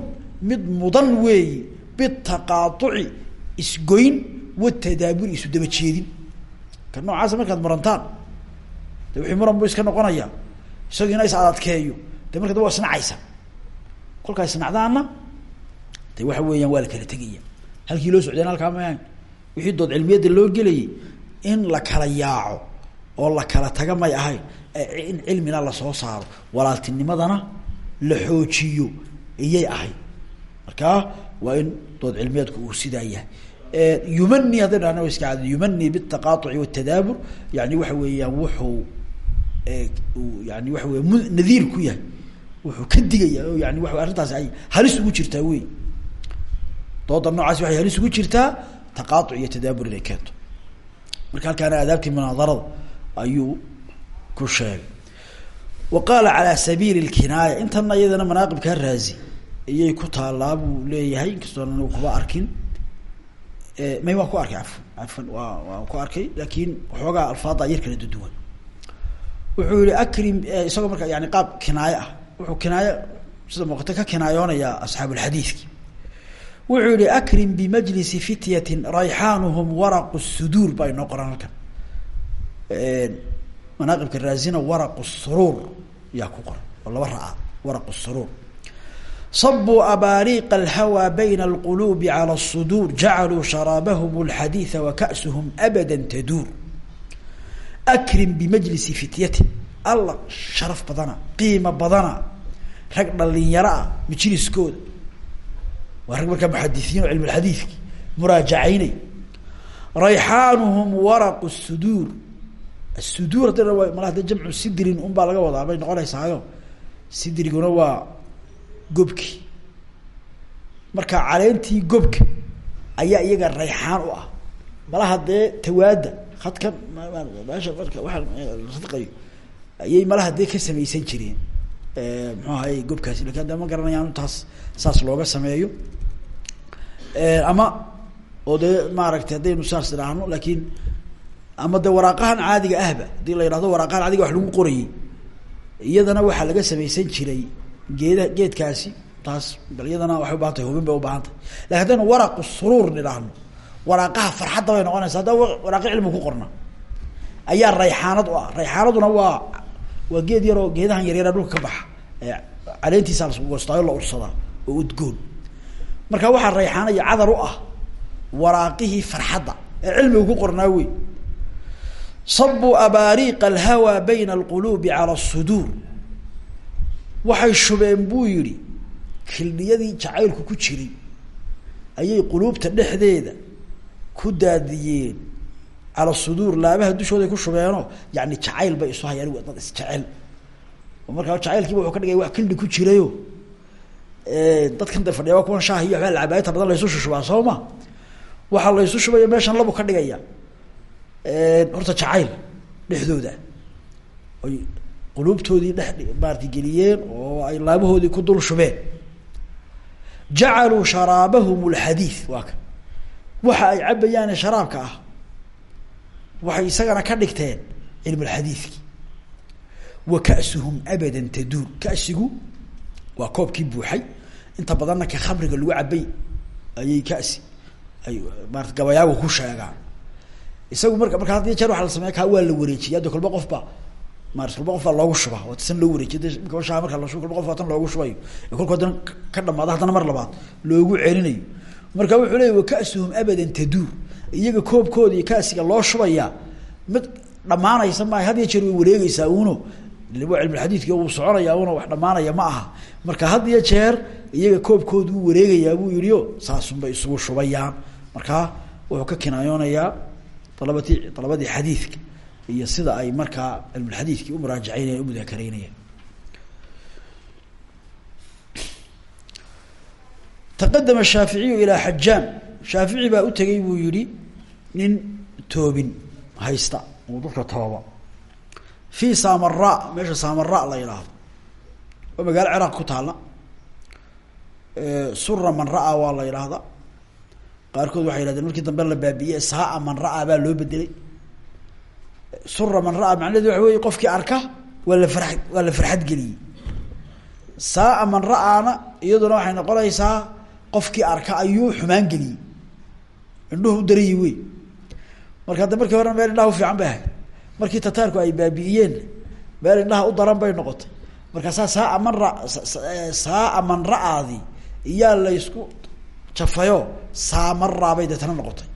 [SPEAKER 1] mid mudan weeyi bitaqaaطuci isgoyn watadaaburi isu daba jeedin. Ka noocaasa markaad murantaan de wixii muran buu iska noqonaya. Isagiina is adadkeeyo de marka da waa isnacaysa. Kolkaa isnacdaana de waxa weeyaan waa la kala tegaya. Halkii loo socdeen halkaa ma wixii dood cilmiyadda loo gelayay in la kala yaaco oo la kala taga may ahayn in cilmina la soo saaro walaaltinimadana la xoojiyo iyay ahayd markaa waa in dood cilmiyeedku uu sidaa yahay yumani haddaynu dhahna iska cad yumani bitaqaaطuci watadaabur yani waxa weeyaan wuxuu yani waxa weya m nadiir ku yahay wuxuu ka digaya o yani wa arrintaasi ay halis ugu jirtaa wey dooda noocaasi waxay halis ugu jirtaa taqaaطuc iyo tadaabur inay keento marka halkaana aadaabtii munaadarada ayuu ku sheegay wa qaala calaa sabiili اkinaaya intana iyadana manaaqibkaa raazi iyay ku taalaa buu leeyahay inkastoona kuba arkin may waan ku arkay afan afan waa ku arkay laakin waxoogaa alfaada yar kala duduwan wuxuu yihi akrim isagoo marka yani qaab kinaayo ah wuxuu kinaayo sida muuqata ka kinaayoonayaa asxaab lxadiidki wuxuu yihi akrim bimajlisi fityatin rayxaanuhum waraqu suduur baa inoo qoran halkan. Manaaqibka raazina waraqu suruur yaa ku qoran oo laba ra'a waraqu suruur صبوا أباريق الهوى بين القلوب على الصدور جعلوا شرابهم الحديث وكأسهم أبدا تدور أكرم بمجلس فتية الله شرف بدنا قيمة بدنا rag dhalinyaro ah majliskooda waa rag markaa muxadisiin oo cilm lxadiidki muraajacaynay rayxaanuhum waraqu suduur asuduur haddana waa mal hadda jamcu sidrin un baa laga wadaa bay noqonaysaayo sidriguna waa gobki. Marka caleentii gobka ayaa iyaga rayxaan u ah. Malaha dee tawaada hadkan meesha marka waa sadqayo ayay malaha dee ka samaysan jireen. Muxuu ahay gobkaasi laakiin hadda ma garanayaan taas saas looga sameeyo. Ama oo dee maaragtay haddaynu saas idhaahno laakiin ama de waraaqahan caadiga ahba haddii la yidhahdo waraaqahan caadiga wax lagu qorayey iyadana waxaa laga samaysan jiray geeda geedkaasi taas bal iyadana waxay ubaahan tahay hubin bay ubaahan tahay laakiin haddaynu waraqu suruur nidhaahno waraaqaha farxadda bay noqonaysa hadda waraaqi cilmi ku qorna ayaa rayxaanad u ah. Rayxaanaduna waa waa geed yaroo geedahan yaryara dhulka ka baxa caleentiisa lasgoostaayo la ursadaa oo udgoon. Marka waxaa rayxaana cadar u ah waraaqihii farxadda ee cilmigu ku qornaa wey sabuu abaariiqa alhawaa bayna alquluubi cala asuduur waxay shubeen buu yihi kildhiyadii jacaylku ku jiray ayay quluubta dhexdeeda ku daadiyeen. Cala suduur laabaha dushooday ku shubeenoo yani jacayl bay isu hayaan dad isjecel oo markaa jacaylkiiba wuxuu ka dhigay wax kildhi ku jirayo. Dadkan da fadhiya waa kuwan shaah iyo waxbaa lacabaayta badan laysu shushubaa soo ma? Waxaa laysu shubaya meeshan labu ka dhigaya horta jacayl dhexdooda quluubtoodii dhex maarata geliyeen oo ay laabahoodii ku dul shubeen. Jacaluu sharaabahum lxadiid waa ka. Waxa ay cabayaane sharaabka ah waxay isagana ka dhigteen cilm lxadiidki wa ka'suhum abadan taduur. Kasigu waa koobkii buuxay. Inta badanna ka khamriga lagu cabay ayay kasi ay maarata gabayaagu ku sheegaan. Isagu marka marka had iyo jeer waxa la sameya kaa waa la wareejiya de kolba qof ba maarata kolba qof loogu shubaa. Oo san loo wareejiya de imika shaha marka la qof baa tan loogu shubayo. Ee kolku ka dhamaado haddana mar labaad loogu celinayo. Marka wuxuu leeyay wa ka'suhum abadan taduur. Iyaga koobkooda iyo kasiga loo shubayaa mid dhamaanaysa maaha had iyo jeer way wareegeysaa uno. Waa cilmulxadiidki wuu soconayaa una wax dhamaanaya ma aha. Marka had jeer iyaga koobkooda uu wareegayaa buu yihi o isugu shubayaan. Markaa wuxuu ka kinaayoonayaa dalabati dalabadii xadiidka iyo sida ay markaa cilmulxadiidkii umuraajaceynayaan umudaakaraynayaan taqadama shaaficiyu ilaa xajaam shaafici baa u tegay buu yihi nin toobin haysta. Uu dadka tooba fii samara meesha samara la yidhaahdo waa magaalo ciraaq ku taalla. Sura man ra'a waa la yidhaahda qaarkood waxay yihahdeen markii dambe la baabi'iye saaa man ra'a baa loo bedelay sura man ra'a macnaheedu waxa wey qofkii arka waa la far waa la farxad geliyey. Saaa man ra'aana iyaduna waxay noqonaysaa qofkii arka ayuu xumaan geliyey. Indhuhu u darayi wey marka hadda markii horena meel indhaha ufiican bay ahayd. Markii tataarku ay baabi'iyeen meel indhaha u daran bay noqotay. Markaasaa saaa man ra saaa man ra'aadi iyaa laysku jafayo saamaraa bay deetana noqotay.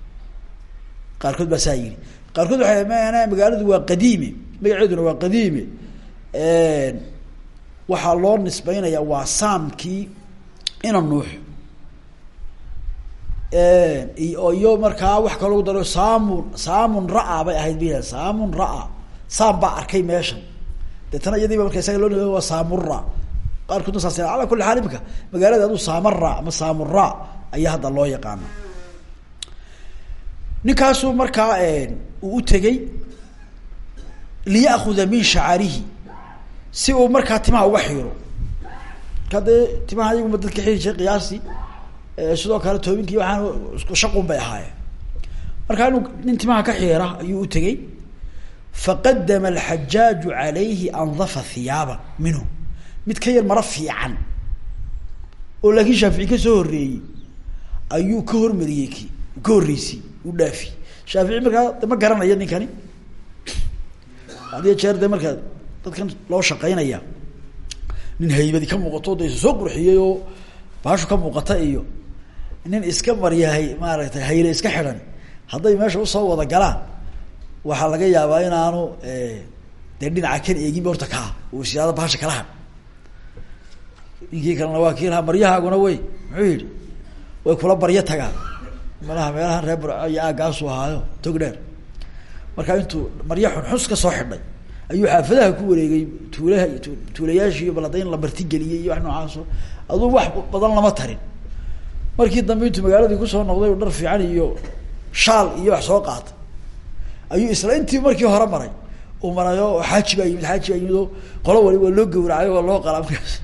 [SPEAKER 1] Qaarkood baa saa yidhi qaarkood waxay mana magaaladu waa qadiime magaceeduna waa qadiime waxaa loo nisbeynaya waa saamkii ina nuux iyo markaa wax kaloo daro saamun saamun ra- bay ahayd ba saamun ra- saam baa arkay meeshan. Deetana iyadiiba marka isaga loo n waa saamura qaarkoodna saas ala kuli xaal imika magaalada adu saamara ama saamura ayaa hadda loo yaqaana ninkaasuu markaa uu u tegey liya'kuda min shacarihi si uu markaa timaha uga xiiro. Markaa dee timaha iyaguma dadka xiri jiray qiyaastii sidoo kale toobinki waxaan shaqun bay ahaayeen markaa inuu nin timaha ka xiira ayuu u tegey faqadama alxajaaju calayhi andafa hiyaaban minhu. Mid ka yar maro fiican oo laakiin shaafici ka soo horreeyey ayuu ka hormariyey ki ka u dhaafi shaafici markaa ma garanayo ninkani. Hadiyo jeer de markaa dadkan loo shaqaynaya nin haybadi ka muuqato de is soo qurxiyey oo baashu ka muuqata iyo nin iska maryahay maaragtay hayle iska xidhan hadday meesha u soo wada galaan waxaa laga yaabaa inaanu dee dhinaca kan eeginba horta kaa uu siyaado baasha kala had ninkii kalena waa kii lahaa maryahaaguna wey muxuu yihi way kula baryo tagaan malaha meelahan reer burco iyo aagaasu ahaayo tog dheer. Intuu maryo xunxus ka soo xidhay ayuu xaafadaha ku wareegay tuulaha tuulayaashii balada in la martigeliyey iyo wax noocaaso aduu wax badan lama tarin. Markii dambe intuu magaaladii ku soo noqday u dhar fiican iyo shaal iyo wax soo qaatay. Ayuu isla intii markii hore maray uu marayo xaaji baa yimid xaaji baa yimid oo qolo wali waa loo gawracay waa loo qalaa markaas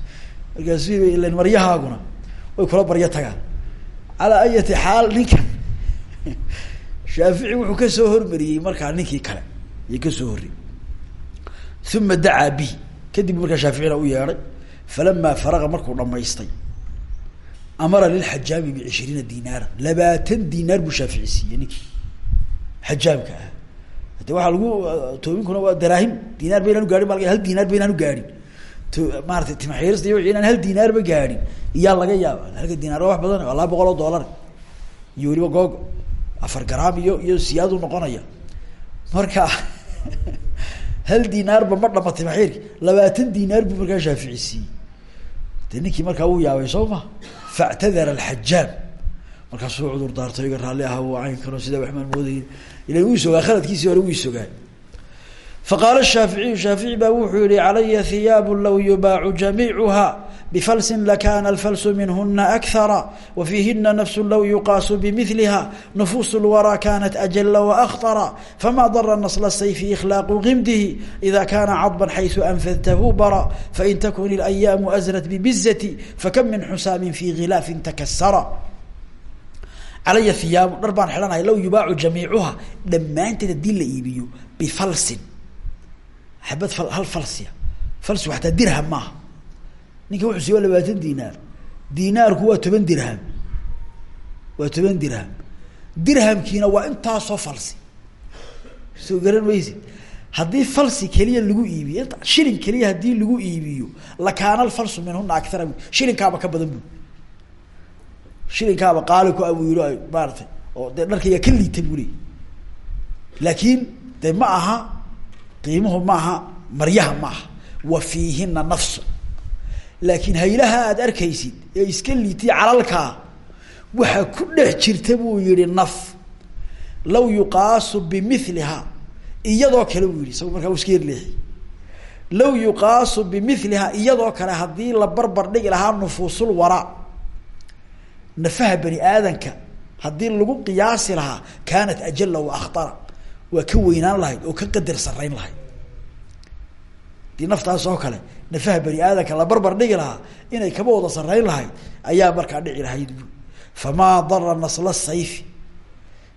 [SPEAKER 1] markaasu ilan maryahaaguna way kula baryo tagaan. Calaa ayati xaal ninkan shaafici wuxuu ka soo hormariyey markaa ninkii kale iyo ka soo horreyey uma dacaa bihi kadib markaa shaaficina u yeedhay falamaa faraga markuu dhamaystay amara lilxajaami bicishriina dinaara labaatan dinaar buu shaafici siiyey ninkii. Xajaamka ah. Hade waxaa lagu toobinkuna waa daraahim dinaar ba inaan gaahin ba hal dinaar ba inaan gaahin to maarata timaxiirista iyo inaan hal dinaarba gaadhin iyaa laga yaaba halka dinaar waa wax badan waa laba boqol oo dollar iyo weliba googo afar garaam iyo iyo siyaadu noqonaya. Marka hal dinaarba ma dhama timaxiirki labaatan dinaar buu markaa shaafici siiyey. Markaa wuu yaabay soo ma factadara alxajaam markaasuu cudur daartay iga raalli aha waa cayn karo sidaa waxmaan moodayy ilan wuu sogaa khaladkiisii hore wuu sogaa faqaala shaaficiyu shaafici baa wuxuu yihi calaya hiyaabu law yubaacu jamiicuha bifalsin lakana alfalsu minhuna akhara wafiihina nafsu law yuqaasu bimiliha nufuus lwaraa kanat ajala waakhtara fama dara nasla sayfi ikhlaaqu gimdihi ida kana cadban xaysu anfadtahu bara fain takun ilayaamu azrat bibizati fakam min xusaamin fi khilaafin takasara calaya hiyaabu dhar baan xidhanahay law yubaacu jamiicuha dhammaanteed haddii la iibiyo bifalsin xabad al hal falsiya falsigu hataa dirham ninka wuxuu siiy waa labaatan dinaar. Dinaarku waa toban dirham. Waa toban dirham. Dirhamkiina waa intaasoo falsi. Soo garan maysid haddii falsi keliya lagu iibiyo int shilin keliya haddii lagu iibiyo lakaana alfalsu minhuna akara bu shilinkaaba ka badan bu shilinkaaba qaali ku abu yiri maaratay oo dee dharkayga ka liita buu laakiin de ma aha qiimuhu maaha maryaha maaha wa fiihina nafsu laakiin haylaha aada arkaysid ee iska liitay calalkaa waxaa ku dhex jirta buu yihi naf law yuqaasu bimiliha iyadoo kale buu yihi isago markaa iska yerleexi law yuqaasu bimiliha iyadoo kale haddii la barbar dhigi lahaa nufuusul waraa nafaha bani aadanka haddii lagu qiyaasi lahaa kaanat ajala wa akhtara waa ka weynaan lahayd oo ka qadar sarayn lahayd. Dii naftaas oo kale nafaha bani aadamka la barbar dhigi lahaa inay kaba wada sarayn lahayd ayaa markaa dhici lahayd bu famaa dara nasla sayfi.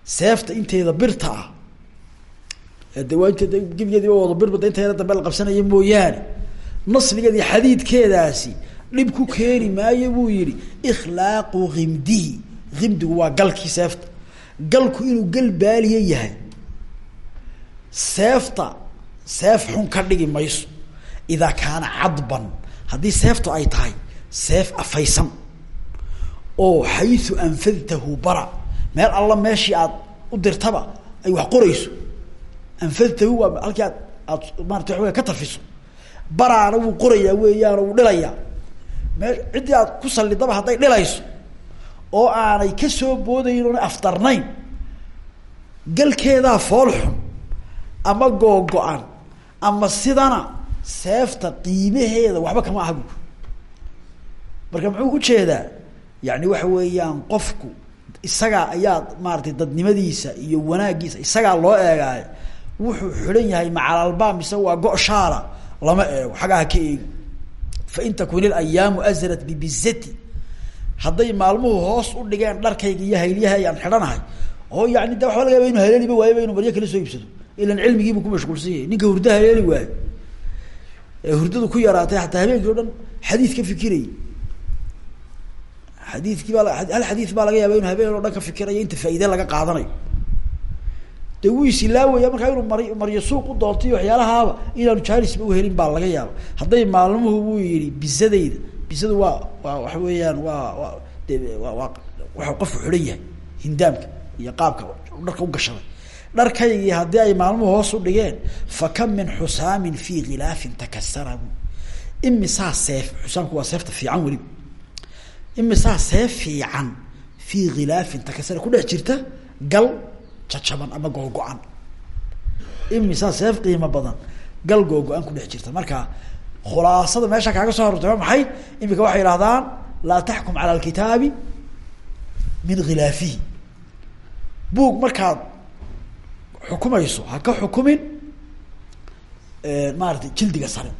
[SPEAKER 1] Seefta inteeda birta ah. De waa inteed gebigeediiba wada birbada inteeda dambe la qabsanaya mooyaane. Nasligeedi xadiidkeedaasi dhib ku keeni maayo buu yihi ikhlaaqu himdihi himdigu waa galkii seefta. Galku inuu gal baaliye yahay. Seefta seef xun ka dhigi mayso idaa kaana cadban haddii seeftu ay tahay seef afaysan oo xayu anfadtahu bara meel alla meeshii aad u dirtaba ay wax qorayso anfadtahu waa halkii aad aad maarata waa ka tafiso baraana wuu qorayaa weeyaan wuu dhilayaa mee ciddii aad ku sallidaba hadday dhilayso oo aanay ka soo boodayn oona afdarnayn galkeedaa foolxun ama googo-an ama sidana seefta qiimaheeda waxba kama aha buur marka muxuu u jeedaa yani waxa weeyaan qofku isagaa ayaa maaratay dadnimadiisa iyo wanaagiisa isagaa loo eegaayo wuxuu xidhan yahay macalalbaa mise waa go-shaala lama eego xaggaa ha ka eegi fain takun ilayaamu azrat bibizati hadday maalmuhu hoos u dhigeen dharkayga iyo haylyahay aan xidhanahay oo yani de waxba laga yaba inu haleeliba waayaba inu maryo kala soo iibsado. Ilan cilmigiibu ku mashquulsan yahay ninka hurda haleeli waayo hurdadu ku yaraatay hataa habeenkii o dhan xadiid ka fikirayay xadiidkii baa hal xadiid baa laga yaaba inu habeen o dhan ka fikirayo inta faaide laga qaadanayo. De wuu isilaawaya markaa inuu mar maryo suuq u doonto iyo waxyaalahaaba inaanu jaanisba uhelin baa laga yaaba hadday maalmuhu wuu yihi bisadayda bisadu waa waa waxa weeyaan waa waa de waa waa waxa qofku xidhan yahay hindaamka iyo qaabka dharka ugashaday dharkaygii haddii ay maalmuhu hoos u dhigeen fa kam min xusaamin fi khilaafin takasara imisaa seef xusaamku waa seefta fiican weliba imisaa seef fiican fii khilaafin takasara ku dhex jirta gal jajaban ama googo-an imisaa seef qiimo badan gal googo-an ku dhex jirta. Marka khulaasada meesha kaaga soo hortay waa maxay? Imika waxay ihahdaan laa taxkum cala alkitaabi min khilaafihi buug markaad xukumayso ha ka xukumin maaratay jildiga sare.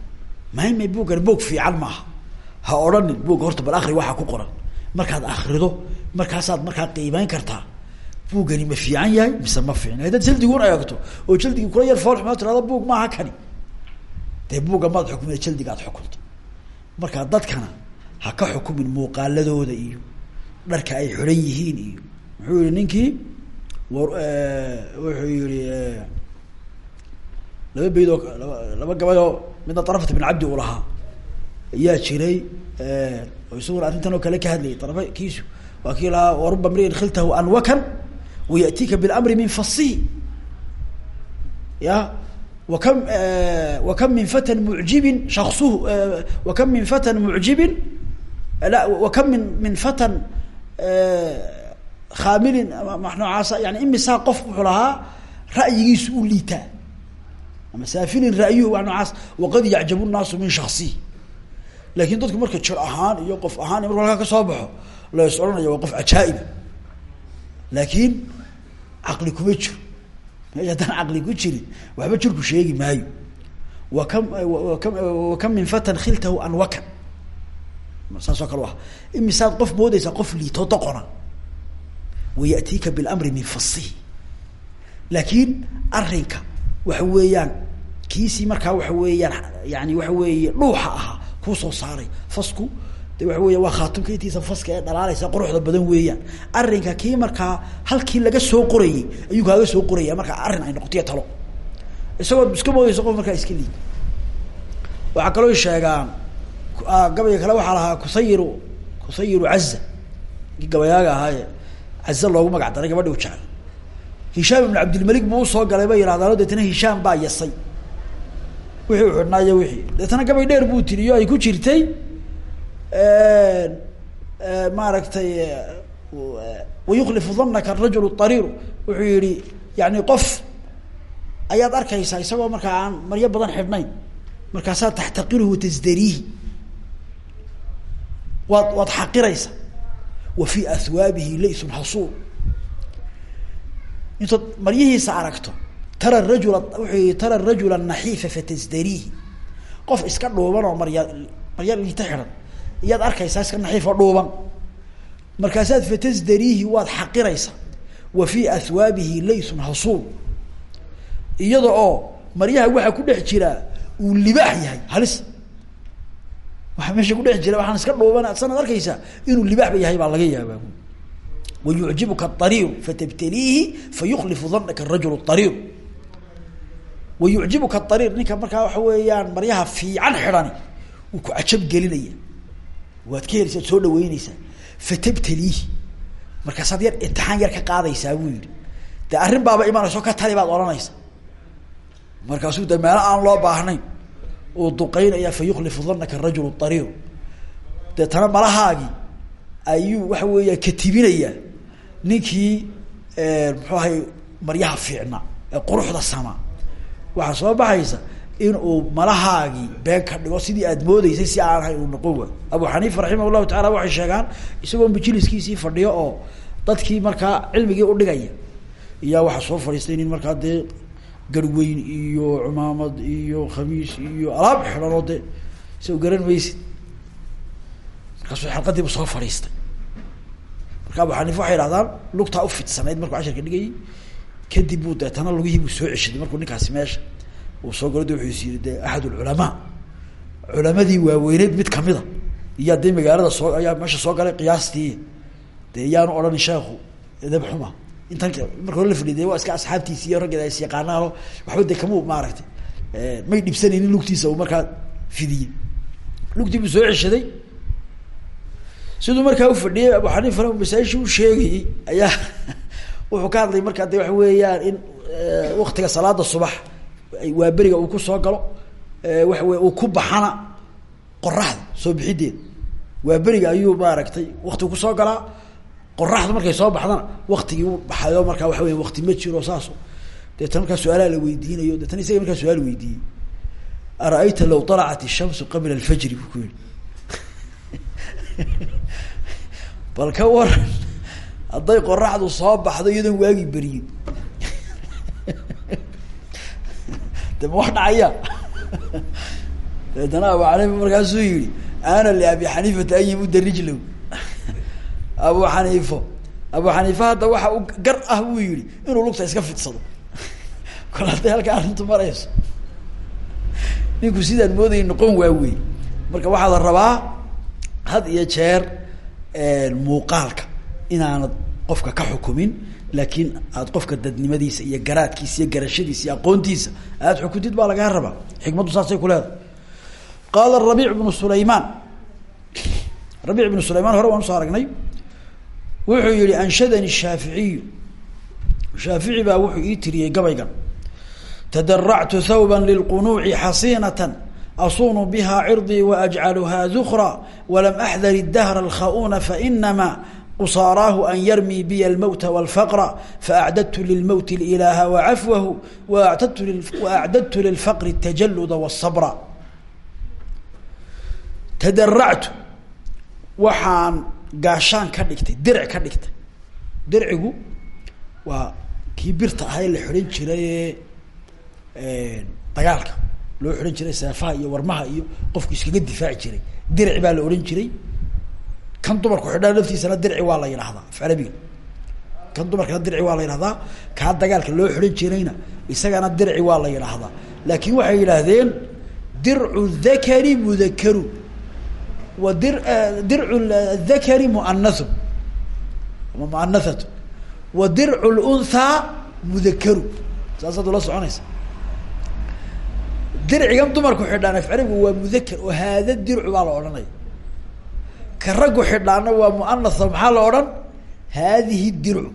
[SPEAKER 1] Mahimay buuggan buog fiican maaha. Ha odhanin buugga horta bal akri waxaa ku qoran. Markaad akrido markaasaad markaa qiimeyn kartaa buuggani ma fiican yahay mise ma fiicna haddaad jaldigun eegto oo jaldigii kula yar fool xumaa tirahdo buug maaha kani. Dee buugga maad xukumina jaldiga ad xukunto markaa dadkana ha ka xukumin muuqaaladooda iyo dharka ay xidhan yihiin iyo muxuu ninkii wuxuu yihi laba beyd oo laba gabay oo midna darafat bin cabdi uu lahaa. Ayaa jiray oo isaguna arrintan oo kale ka hadlayay darafa kiisu waa kii lahaa waruba mriin khiltahu anwakan wayatiika bilamri min fasihi ya wakam wakam min fatan mucjibin shaksuhu wakam min fatan mucjibin la wakam min min fatan khaamilin noocaasa yani imisaa qof wuxuu lahaa ra'yigiisu u liitaa. Ama saafilin ra'yuhu wa noocaas waqad yacjabu nnaasu min shaksihi laakin dadku marka jir ahaan iyo qof ahaan marku halkaa ka soo baxo la is odhanaya waa qof cajaa'iba laakiin caqli kuma jiro meesha haddaan caqli ku jirin waxba jirku sheegi maayo. Wa kam wakam wa kam min fatan khiltahu anwakan saas oo wayatiika bilamri min fasihi laakiin arrinka waxa weeyaan kiisii markaa waxa weeyaan yani waxa weeye dhuuxa ahaa kuu soo saaray fasku de waxa weya waa khaatumka intiisa faska ee dhalaalaysa quruxda badan weeyaan arrinka kii markaa halkii laga soo qorayey ayuu kaaga soo qoraya markaa arrin ay noqotiyo talo isagoo iska moodeysa qof markaa iska liid waxaa kaloo sheegaan gabayga kale waxaa lahaa kusayiru kusayiru caza gabayaaga ahaaye caze loogu magac daray gabadhi u jecel. Hishaam ibn cabdilmalik buu u soo galay bay yihahdaano deetana hishaam baa yasay. Wixii u xidhnaayo wixii. Deetana gabay dheer buu tiriyo ay ku jirtay maaragtay wayuklifu danaka arajul ariiru wuxuu yihi yani qof ayaad arkaysaa isagoo markaa aan maryo badan xidhnayn markaasaa taxtaqiruhu watasdariihi waad waad xaqiraysa wa fii ahwaabihi laysun hasuur intood maryihiisa aragto tara rajula yihi tara rajula naxiifa fatasdariihi. Qof iska dhuuban oo marya marya liita xidhan iyaad arkaysaa iska naxiif oo dhuuban. Markaasaad fatasdariihi waad xaqiraysa wa fii ahwaabihi laysun hasuur iyada oo maryaha waxaa ku jiraa uu libaax yahay halis waaa meesha kudhex jira waxaan iska dhuuban sanaad arkaysaa inuu libaaxba yahay baa laga yaabaa. Wayucjibuka ariiru fatabtaliihi fayuklifu danaka rajul ariiru wayucjibuka ariir ninka markaa waxa weeyaan maryaha fiican xidhani wuu ku cajab gelinaya. Waad ka helaysaa ad soo dhaweyneysaa fatabtaliihi. Markaasaad yar imtixaan yar ka qaadaysaa buu yihi de arrin baaba imanayso ka tali baad uu duqeynaya fa yuklifu danaka rajulu ariiru deetana malahaagii ayuu waxa weeya katibinayaa ninkii muxuu ahay maryaha fiicna ee quruxda sama. Waxaa soo baxaysa in uu malahaagii been ka dhigo sidii aad moodeysay si aan ahayn uu noqon waayo abu xaniifa raximah llahu taala waxay sheegaan isagoo fadhiyo oo dadkii markaa cilmigii udhigaya iyaa waxaa soo fadhiistay nin markaa garweyn iyo cumaamad iyo khamiis iyo alaab xidhan oo de isago garan maysid markaasuu xalqadiibu soo fadhiistay marka abu xaniifa waxay ihahdaan lugtaa ufidsanayd markuu casharka dhigayay kadib buu deetana lugihii buu soo ceshaday markuu ninkaasi meesha uu soo galo de wuxuu is yiri de axad ulculamaa culamadii waaweyneyd mid kamida iyaa dee magaalada soo ayaa meesha soo galay qiyaastii. De yaanu odhanin sheekhu edab xuma intan marka hore la fadhiy de waa iska asxaabtiisi iyo raggeeda is yaqaanaano waxba de kamu maaragtay. May dhibsanaynin lugtiisa uu markaa fidiyey. Lugtii buu soo ceshaday. Siduu markaa ufadhiyay abu xaniifana masaaishii u sheegayey ayaa wuxuu ka hadlay markaa de waxa weeyaan in waktiga salaada subax waa beriga uu ku soo galo waxa wey uu ku baxana qoraxda soo bixideeda waa beriga ayuu maaragtay waktigu ku soo galaa qoraxdu markay soo baxdana waktigii u baxayo markaa waxa weya wakti ma jiro saaso deetana markaa la weydiinayo deetana isaga markaa su'aal weydiiyey. Ara-ayta law alacat ishamsu qabla alfajri buu ku bal ka waran hadday qoraxdu soo baxdo iyadoon waagi beriyin de ma wax dhacaya? Deetana abu xaniifa markaasuu yihi ana liabi xaniifata an yamuda rijlow abu xaniifo abu xaniifa hadda waxa u gar ah buu yihi inuu lugta iska fidsado. Kol hadday halkaa arrintu marayso. Ninku sidaan moodaya noqon waa marka waxaa la rabaa had iyo jeer muuqaalka inaanad qofka ka xukumin laakiin aad qofka dadnimadiisa iyo garaadkiisa iyo garashadiisa iyo aqoontiisa aada xukuntid baa lagaa rabaa. Xikmaddu saasay ku leedahay. Qaala rabiic bnu sulaymaan. Rabiic bnu sulaymaan hore waan u soo aragnay wuxuu yihi anshadani shaaficiyu. Shaafici baa wuxuu ii tiriyey gabaygan. Tadaractu thawba lilqunuuci xasiinata asunu biha cirdii waajcaluha dukra walam axdar dahra alkhauna fainama qusaaraahu an yarmii biya almowta walfaqra faacdadtu lilmowti ilaaha wacafwahu waacdadtu lilfaqri tajaluda wsabra tadaractu waxaan gaashaan ka dhigtay diric ka dhigtay. Dircigu waa kii birta ahaa la xidhan jiray dagaalka. Loo xidhan jiray seefaha iyo warmaha iyo qofku iskaga difaaci jiray. Diric baa la odhan jiray. Kan dumarku xidhaa laftiisana dirci waa la yidhahdaa af kan dumarkana dirci waa la yidhahdaa kaa dagaalka loo xidhan jirayna isagana dirci waa la yidhaahdaa laakiin waxay yidhaahdeen dircu dakari mudakaru wa dir dircu dakari muanathun ama muanathatu wa dircu lunthaa mudakaru saasaad ula soconaysa. Dircigan dumarku xidhaan af carabigu waa mudaker oo haada dircu baa la odhanaya. Ka raggu xidhaana waa muanatha maxaa la odhan? Haadihi dircu.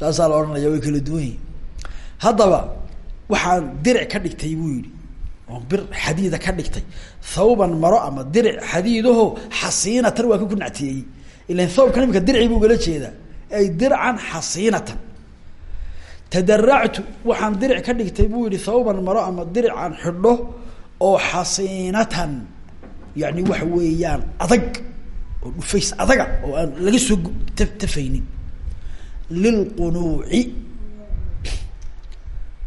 [SPEAKER 1] Saasaa la odhanaya way kala dhigtay oon bir xadiida ka dhigtay. Thawban maro ama diric xadiidaho xasiinatan waa ka kunactiyeeyey ilan thawbkan imika dirci buu gala jeedaa. Ay dircan xasiinatan. Tadaractu waxaan diric ka dhigtay buu yihi thawban maro ama diricaan xidho oo xasiinatan. Yani waxa weeyaan adag oo dhufays adaga oo aan laga soo tafaynin. Lilqunuuci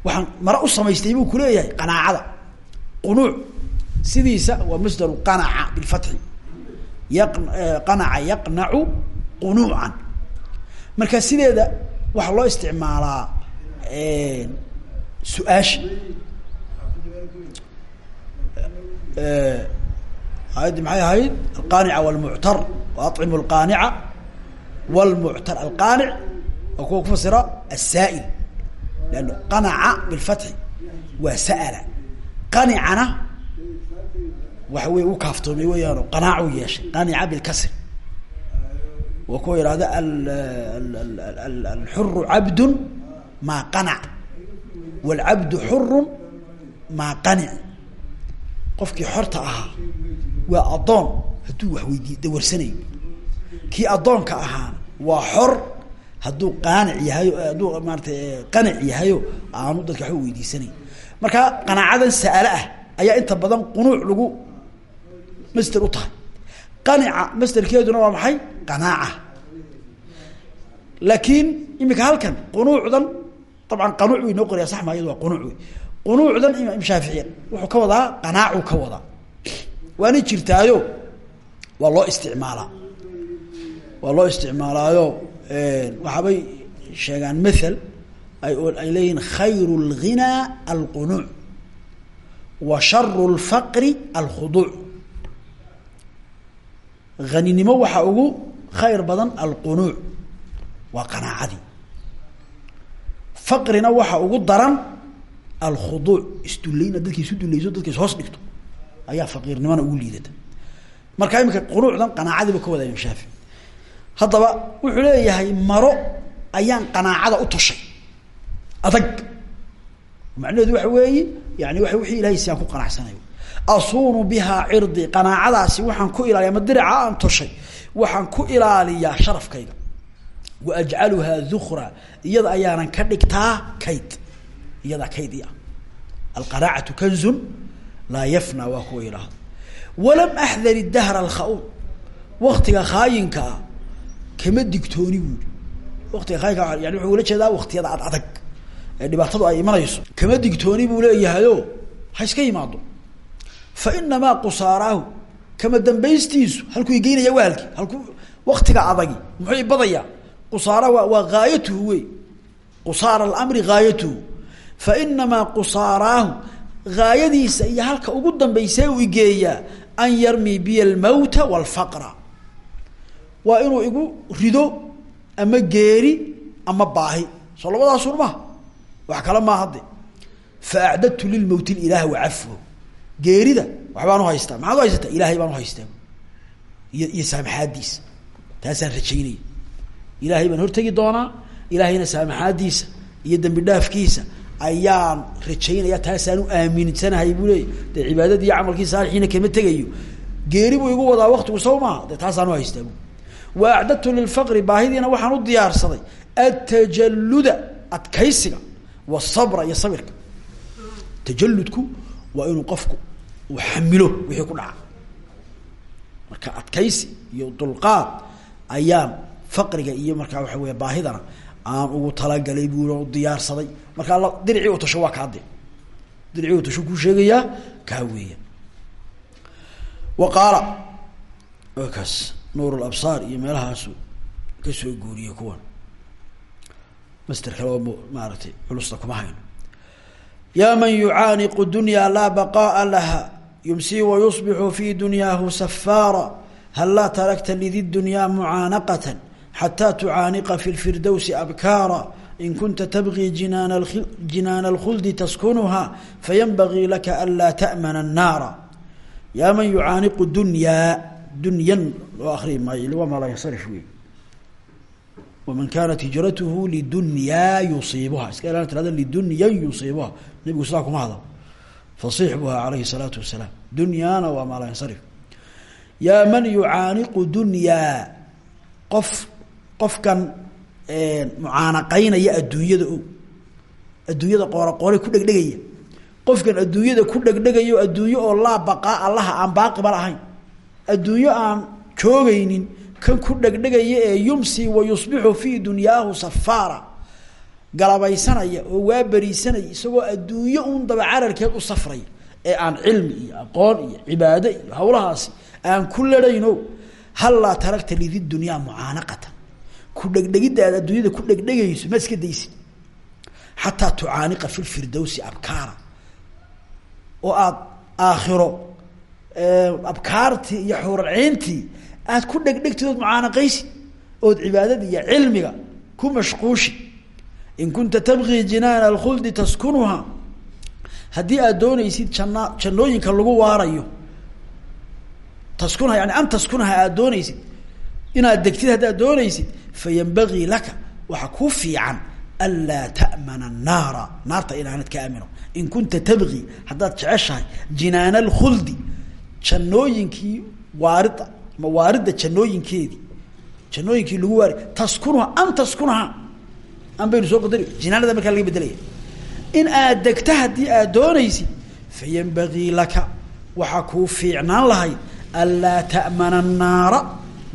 [SPEAKER 1] waxaan mare u samaystay buu kuleeyahay qanaacada qunuuc sidiisa waa masdaru qanaca bilfatxi. Ya qanaca yaqnacu qunuucan. Marka sideeda waxaa loo isticmaalaa su'aasha ayaddi maxay ahayd alqaanica walmuctar waطcimu alqaanica walmuctar. Alqaanic waa kuwa kufasira asaa'il leanno qanaca bilfatxi waa sa'ala qanicana waxa wey u kaaftoomay weeyaano qanaacu yeeshay qanica bilkasri waa kuwa ihahda alxuru cabdun maa qanac wاlcabdu xuru maa qanic. Qofkii xorta ahaa waa addoon hadduu wax weydiiy dawarsanayo. Kii addoonka ahaana waa xor hadduu qaanic yahayo hadduu maarata qanic yahayo aanu dadka waxba weydiisanayn marka qanaacadan sa'ale ah ayaa inta badan qunuuc lagu master u tahay. Qanica masterkeeduna waa maxay? Qanaaca. Laakiin imika halkan qunuucdan dabcan qanuuc way noo qoraya sax ma iyadu waa qunuuc qunuucdan imaam shaafici wuxuu ka wadaa qanaacuu ka wadaa waana jirtaayo waa loo isticmaalaa waa loo isticmaalaayo waxaabay sheegaan mael ay leeyihiin khayru اlghinaa alqunuuc wa sharu اlfaqri alkhuduuc. Haninimo waxaa ugu khayr badan alqunuuc waa qanaacadii faqrina waxaa ugu daran alkhuduuc. Isdulayna dadka isu dulayso dadka is dhigto. Ayaa faqiirnimona ugu liidata. Marka imika qunuucdan qanaacadiiba ka wada imam haddaba wuxuu leeyahay maro ayaan qanaacada u tushay adag. Macnaheedu waxa weeye yani waa wixii ilahay si aan ku qanacsanayo asuunu bihaa cirdi qanaacadaasi waxaan ku ilaaliya ama aan tushay waxaan ku ilaaliyaa sharafkayga. Wa ajcaluhaa dukra iyada ayaanan ka dhigtaa kayd. Iyadaa kayd ah kanzun laa yafna waa kuwa yidhaahdo. Walam axdari dahra alkha-uum waktiga khaayinka ah kama digtooni buuri waktiga khaayinka yani wuxuu ula jeedaa waktiyada ad adag dhibaatadu ay imanayso kama digtooni buu leeyahayo ha iska fa inamaa qusaaraahu kama dambaystiisu halkuu igeynaya waa halki halkuu waktiga adagi muxuu ibadayaa qusaaraha waa waa gaayatuhu wey. Qusaara alamri gaayatuhu. Fa inamaa qusaaraahu gaayadiisa iyo halka ugu dambaysee uu igeeyaa an yarmii biya almawta walfaqra. Waa inuu igu rido ama geeri ama baahi. Soo labadaasun maha wax kale maa hadde fa acdadtu lilmowti ilaah wacafwo geerida waxbaan uhaystaa maxaad u haysataa? Ilaahay baan uhaystaa iyo iyo saamaxaadiisa taasaan rajaynaya ilaahay baan hortegi doonaa. Ilaahayna saamaxaadiisa iyo dembi dhaafkiisa ayaan rajaynaya taasaan u aaminsanahay buu leeyay dee iyo camalkii saalixiina kama tegayo. Geeri buu igu wadaa waktigu saw maaha dee taasaan uhaystaa bu wa acdadtu waxaan u diyaarsaday atajaluda adkaysiga wasabra iyo sabirka. Tajaludku waa inuu qofku uu xamilo wixii ku dhaca. Marka adkaysi iyo dulqaad ayaan faqriga iyo markaa waxa weya baahidana aan ugu talagalay buuri o diyaarsaday. Marka alla diricii utasho waa kaade diricii utasho kuu sheegayaa kaa weeya. Kaas nuur labsaar iyo meelahaasu ka soo guuriyey kuwan master kale oo maaratay culusna kuma hayno yaa man yucaaniqu dunyaa laa baqaaa laha yumsii wayusbixu fii dunyaahu safaara hallaa taragta lididunyaa mucaanaqatan xataa tucaaniqa fi lfirdowsi abkaara in kunta tabqii jinaan jinaana alkhuldi taskunuha fayanbagii laka anlaa ta'mana annaara. Yaa man yucaaniqu dunyaa dunyan loo akrii maayo waa maala yansarif wey waman kaanat hijratuhu lidunyaa yusiibuha iska ilaa tirada lidunyan yusiibuha nabigu sidaa kuma hadal fasiix bu ahaa alayhi الsalaatu wasalaam dunyaana waa maa laa yansarif yaa man yucaaniqu dunyaa qof qofkan mucaanaqeynaya adduunyada o adduunyada qoora qooray ku dhegdhegaya qofkan adduunyada ku dhegdhegayo adduunyo oo laa baqaa allaha aan baaqiba lahayn adduunyo aan joogaynin kan ku dhegdhegaya ee yumsi wa yusbixu fii dunyaahu safaara. Galabaysanaya oo waa beriisanaya isagoo adduunyo un daba cararkeed u safraya ee aan cilmi iyo aqoon iyo cibaado iyo hawlahaasi aan ku ladhayno hallaa taragta lidi dunyaa mucaanaqatan. Ku dhegdhegidda aad ku dhegdhegayso ma iska daysid. Xataa tucaaniqa fi lfirdowsi abkaara. Oo aada aakhiro abkaartii iyo xuuralciintii aad ku dhegdhegtid ood mucaanaqaysid ood cibaadada iyo cilmiga ku mashquushi. In kunta tabgii jinaana alkhuldi taskunuha haddii aad doonaysid janna jannooyinka lagu waarayo taskunha yani an taskunaha aada doonaysid inaad degtid haddaad doonaysid fayanbagii laka waxaa ku fiican anlaa ta'mana annaara naarta inaanad ka aamino. In kunta tabgi haddaad jeceshahay jinaana alkhuldi jannooyinkii waarida ama waaridda jannooyinkeedii jannooyinkii lagu waari taskunuha an taskunaha. An baynu soo qadari jinaanada markaa laga bedelaya in aad degta haddii aad doonaysid fayanbagii laka waxaa kuu fiicnaan lahayd anlaa ta'mana annaara.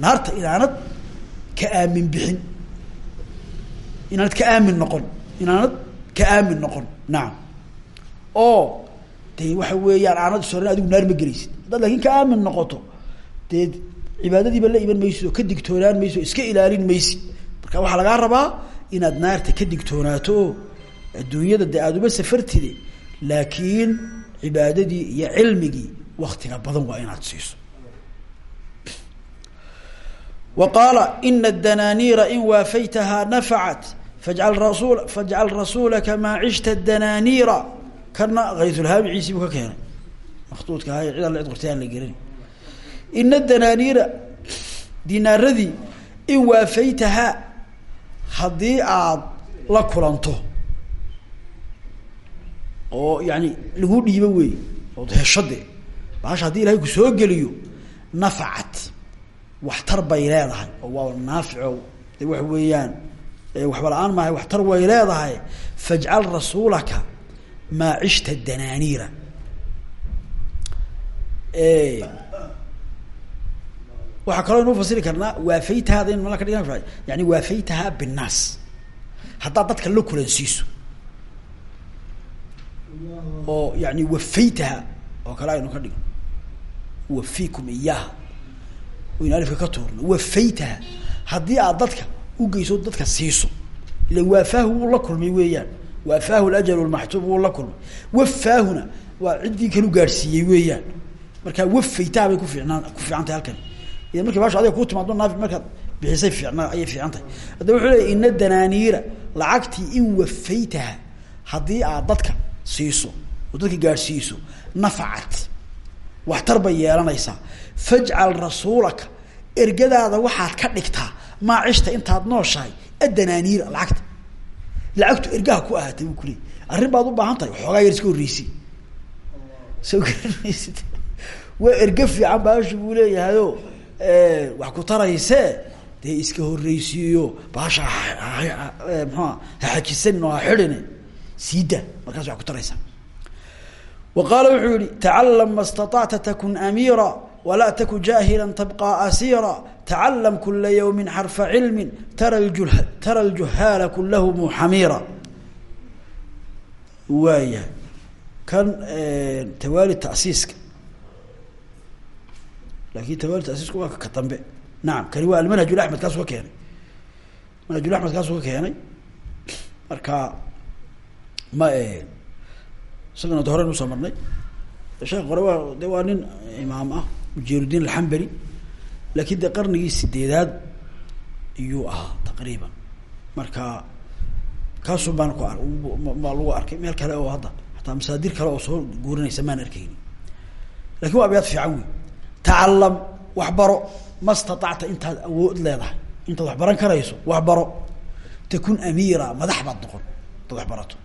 [SPEAKER 1] Naarta inaanad ka aamin bixin. Inaanad ka aamin noqon. Inaanad ka aamin noqon. Nacam oo de waxa weeyaan aanad soran adigu naar ma gelaysid. Haddaad laakin ka aamin noqoto dee cibaadadiiba la iman maysid oo ka digtoonaan maysid oo iska ilaalin maysid. Marka waxaa lagaa rabaa inaad naarta ka digtoonaato oo adduunyada dee aada uma safartide laakiin cibaadadii iyo cilmigii waktiga badan waa inaad siiso. Wa qaala ina dananiira in waafaytahaa nafacat fajcal rasul fajcal rasuulaka maa cishta dananiira kana kaysulhaamiciisii buu ka keenay. Maktuudka ahay cid alla cid qortay aan la gelin ina dananiira dinaaradii in waafaytahaa haddii aad la kulanto. Oo yani lagu dhiibo wey ood hesho baasha haddii ilahay ku soo geliyo nafacat. Waxtar bay leedahay. Oo waa naafico. De waxa weeyaan waxba la'aan maahay waxtar way leedahay. Fajcal rasuulaka maa cishta dananiira waxaa kaloo inuu fasiri karnaa waafaytahaada in mala ka dhigan yani waafaytahaa binnaas. Haddaad dadka la kulansiiso. Oo yani wafaytaha oo kale aynu ka dhigno wafiikum iyaaha. Waynu alifka ka tuurno. Wafaytaha haddii aad dadka ugeyso dadka siiso. Ila waafaahu wuu la kulmay weeyaan. Waafaahu lajal lmaxtuub la kulmay. Wafaahuna waa ciddii kalu gaadhsiiyey weeyaan. Markaa wafaytaha bay ku fiicnaan ku fiican halkan idan markii baasha adiga kuu timaado naafi markaad bixisay fiicna ayay fiican tahay wuxuu leey ina danaaniira lacagtii in wafaytaha haddii aad dadka siiso oo dadka gaadhsiiso nafacat waxtar bay yeelanaysaa. Fajcal rasuulaka ergadaada waxaad ka dhigtaa maa cishta intaad nooshahay addanaaniira lacagta. Lacagtu ergaha ku ahaatay buu kuleey arrin baad u baahan tahay xoogaa yar iska horreysi soo garanaysid waa erge fiican baashu buu leeyahayo wax ku taraysee dee iska horreysiiyo baasha mxua ha xajisanin oo ha xidhine siida markaas waa ku taraysaa wa qaala wuxuu yihi takun amiira walaa taku jaahila tabqa asiira. Tacalam kula ywmi xarfa cilmi tara tara ljuhaala kulahum xamiira. Waayahay kan tawaali tasiiska laakiin tawaali tasiisku waa ka dambe naam kani waa almanhaj lamed kaasu ka keenay. Manhajulamed kaasuu ka keenay. Marka ma isagana de horen u soo marnay. Sheekh hore waa de waa nin imaam ah mujeerudiin alxambali laakiin dee qarnigii sideedaad iyuu ahaa taqriiban. Marka kaasun baan ku ar baa lagu arkay. Meel kale oo hadda hataa masaadir kale oo soo guurinaysa maan arkayni laakiin waa abyaad fiican wey tacalam waxbaro ma staطacta intaad awood leedahay. Intaad wax baran karayso waxbaro. Takun amiira madax baad noqon intaad wax barato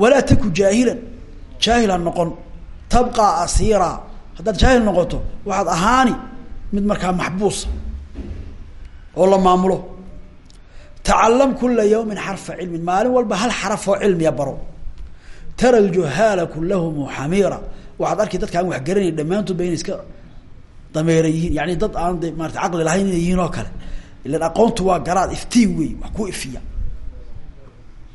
[SPEAKER 1] walaa taku jaahilan jaahil ha noqon. Tabqaa asiira haddaad jaahil noqoto waxaad ahaani mid markaa maxbuusa oo la maamulo. Tacalam kula yawmin xarfa cilmin maalin walba hal xaraf oo cilmiya baro. Tara ljuhaala kulahum xamiira. Waxaad arki dameera yihiin. Yani dad aan de maarata caqli lahayn inay yihiin oo kale. Ilan aqoontu waa garaad iftiin wey wax ku ifiya.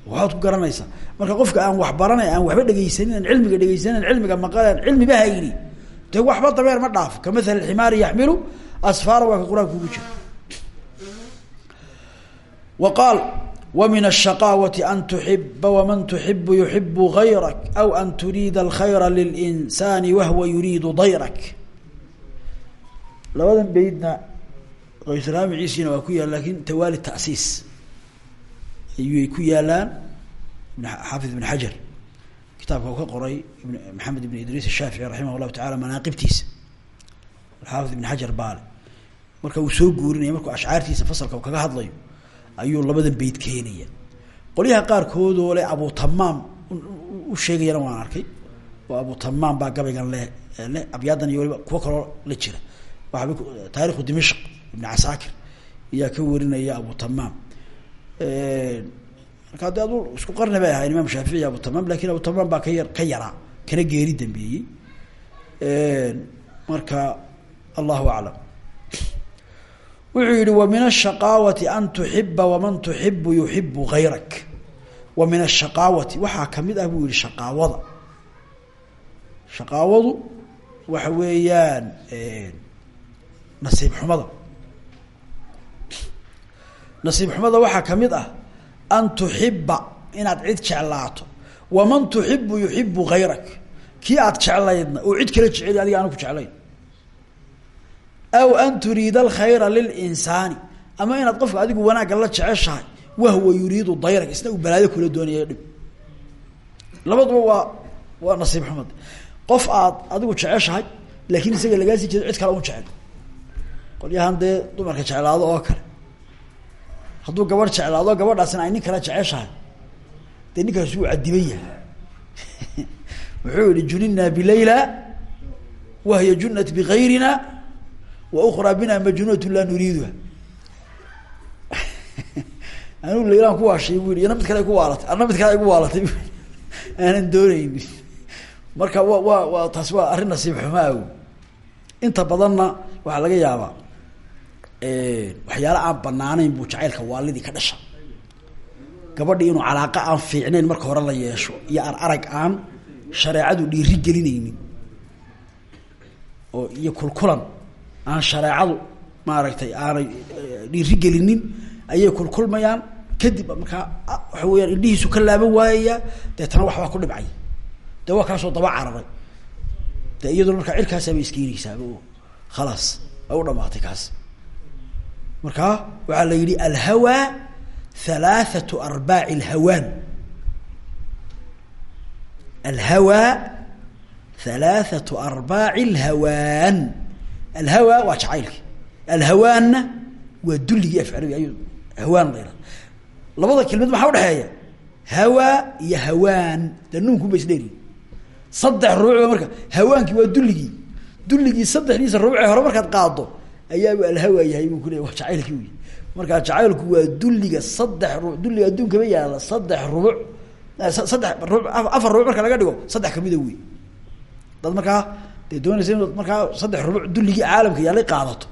[SPEAKER 1] Waxaad ku garanaysaa marka qofka aan wax baranay aan waxba dhegeysanin aan cilmiga dhegeysanin aan cilmiga maqalan cilmiba hayni de waxba dameer ma dhaafo ka mathal ximaari yaxmilu asfaara waa ka qur'aanka wa qaal wa min الshaqaawati an tuxiba waman tuxibu yuxibu gayrak aw an turiida alkhayra lilinsani wahwa yuriidu dayrak labadan beydna qaysraamiciisiina waa ku yaal laakiin tawaali tasiis ayuay ku yaalaan. Xaafid ibn xajar kitaabka uu ka qoray maxamed ibn idriis ashaafici raximah llahu taala manaaqibtiisa. Xaafid ibn xajar baale marka uu soo guurinaya markuu ashcaartiisa fasalka kaga hadlayo ayuu labadan beyd keenaya. Qolyaha qaarkood oo le abu u sheegayana waan arkay. Oo abu tamaam baa gabaygan le le abyaadan iyo waliba kuwo kaloo la jira taarikhu dimashq ibn casaakir ayaa ka warinaya abu tamaam. Marka de isku qarni bay ahayn imaam shaafici abu tamaam laakiin abu tamaam baa ka yar ka yaraa kana geeri dambeeyey. Marka allahu aclam. Wuxuu yihi wa min ashaqaawati an tuxiba waman tuxibu yuxibu gayrak wa min ashaqaawati waxaa ka mid ah buu yihi shaqaawada. Waxa weeyaan nasiib xumada nasiib xumada waxaa ka mid ah an tuxiba inaad cid jeclaato. Waman tuxibu yuxibu gayrak kii aad jeclaydna oo cid kala jeceli adiga aana ku jeclayn. Aw an turiida alkhayra lilinsaani. Ama inaad qofka adigu wanaagga la jeceshahay wahwa yuriidu dayrak isna uu balaayo kula doonaya dhib. Labaduba waa waa nasiib xumad qof aad adigu jeceshahay laakiin isaga lagaasii jeedo cid kale un jecel qolyahan dee dumarka jeclaado oo kale. Hadduu gabadh jeclaado gabadhaasina ay nin kale jeceshahay. Dee ninkaas wuu cadiban yahay. Wuxuu yihi juninaa bilayla wahiya junat wa ukraa bina majnunatu laa nuriiduha. Anigu laylaan ku waashay bu yidhi iyana mid kale ku waalatay anna mid kale ay waalatay aanan dooneyni marka wa wa waa taasi waa arrin nasiib xumaa inta badanna waxaa laga yaabaa waxyaala aan banaaneyn buu jacaylka waalidii ka dhasha. Gabadhii inuu calaaqa aan fiicnayn marka hore la yeesho iyo ar arag aan shareecadu dhiiri gelinaynin oo iyo kulkulan aan shareecadu maaragtay aanay dhiiri gelinin ayay kulkulmayaan. Kadib markaa waxa weyaan indhihiisu ka laaban waayaya deetana waxbaa ku dhibcay. De waa kaasoo daba cararay. De iyaduna markaa cirkaasaabay iskeenaysaaba oo khalaas ay u dhamaatay kaas markaa waxaa la yihi alhawaa halaathatu arbaaci alhawaan. Alhawaa halaathatu arbaaci alhawaan. Alhawaa waa jacaylki alhawaanna waa dulligii afcalawi ay hawaan la yihahdo labada kelmad maxaa udhexeeya hawaa iyo hawaan. Dee nuunku ba saddex rubucba marka hawaankii waa dulligii. Dulligii saddexdiisa rubucee hore markaad qaado ayaabu alhawa yahay buu kuleya waa jacaylkii wy markaa jacaylku waa dulliga saddex rubuc dulliga adduunkaba yaalla saddex rubuc. Saddex rubuc afar rubuc marka laga dhigo saddex kamida wey dad markaa dee doonaysa inaad markaa saddex rubuc dulligii caalamka yaalay qaadato.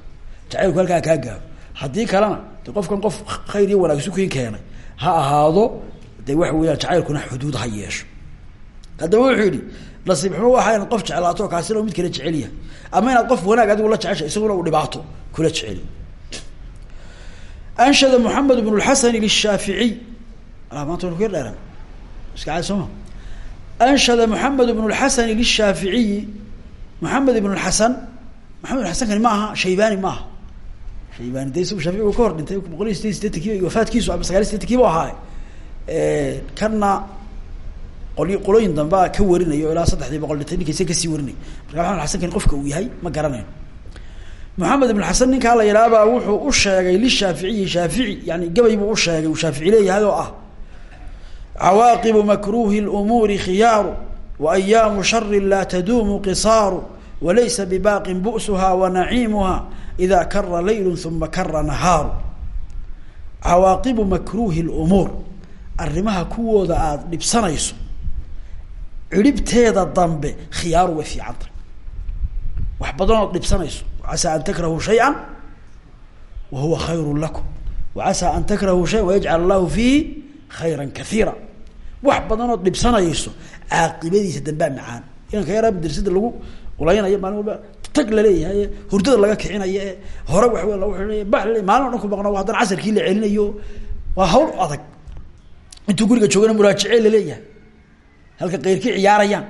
[SPEAKER 1] Jacaylku halkaa kaa gaaro. Haddii kalena qofkan qof khayr iyo wanaag sukin keenay ha ahaado de waxa weeyaan jacaylkuna xuduud ha yeesho haddaba wuxuu yihi nasiib xumo waxa inaad qof jeclaato kaasina mid kala jecel yahay. Ama inaad qof wanaag adigu la jecesha isaguna uu dhibaato kula jecel. Anshada moxamed bn lxasan lshaaficiy maanta waynu ku yar dheeraan. Iska caadi soo ma. Anshada moxamed bn lxasan lishaaficiyi moxamed ibn lxasan maxamed ibn xasan kani ma aha shaybani ma aha shaybani de isagu shaafici uu ka hor dhintay boqol iyo sideed sideetankiiba wafaadkiisu ama sagaal iyo sideetankiiba ahaaye kana qolyo qolooyin dambea ka warinayo ilaa saddexdii boqol ninkaysa ka sii warinay marka maxamed xasan kani qofka uu yahay ma garanayno moxamed ibn xasan ninkaa la yidhaahbaa wuxuu u sheegay lishaaficiyi shaafici yani gabay buu u sheegay uu shaafici leeyahay oo ah. Cawaaqibu makruhi lumuuri khiyaaru wa ayaamu shari laa taduumu qisaaru walaysa bibaaqin bu'suha wa naciimuha ida kara laylu uma kara nahaaru. Cawaaqibu makruhi lumuur arrimaha kuwooda aada dhibsanayso cidhibteeda dambe khiyaaru way fiicanta wax badanood dhibsanayso. Casaa an takrahu shaya wa huwa khayru lakum. Wacasaa an takrahu shayan wayajcal allahu fiihi khayra kaiira wax badanood dhibsanayso caaqibadiisa dambaa macaan. Inanka yaraa madrasada lagu ulaynayo maalin walba tag la leeyahay hurdada laga kicinayo hore wax w lagu iinay ba maalin o dhan ku maqna haddana casarkii la celinayo. Waa hawl adag. Intuu guriga joogana muraajice la leeyahay halka keyrkii ciyaarayaan.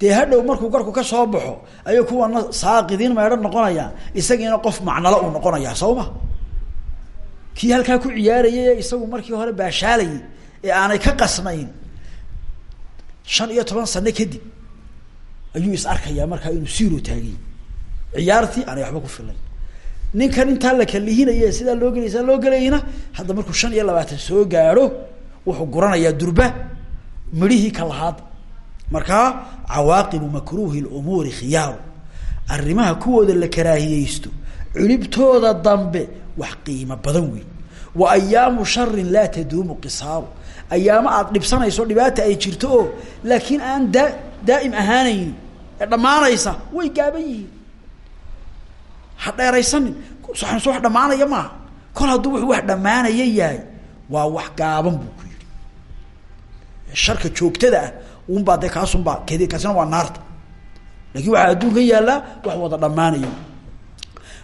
[SPEAKER 1] Dee hadhow markuu garku ka soo baxo ayay kuwana saaqidiin meedhan noqonayaan. Isagiina qof macnalo uu noqonayaa soo ma kii halkaa ku ciyaarayay isagu markii hore baashaalayay ee aanay ka qasnayn shan iyo toban sano kadib ayuu is arkayaa markaa inuu siiro taagay. Ciyaartii aanay waxba ku filayn ninkan intaa la kalihinaya sidaa loo sidaa loo gelayna hadda markuu shan iyo labaatan soo gaadho wuxuu guranayaa durba midhihii ka lahaad. Markaa cawaaqibu makruuhi lumuuri khiyaaru arrimaha kuwooda la karaahiyeysto culibtooda dambe wax qiimo badan weyn. Wa ayaamu sharin laa taduumu qisaaru ayaamo aada dhibsanayso dhibaata ay jirto oo laakiin aan daa daa'im ahaanaynin ee dhammaanaysa way gaaban yihiin. Ha dheeraysanin. So wax dhammaanaya maaha. Kol hadduu w wax dhammaanaya yahay waa wax gaaban yihi sharka joogtada ah unbaa dee kaasunbaa ked kaasina waa naarta. Lakin waxaa adduunka yaallaa wax wada dhammaanaya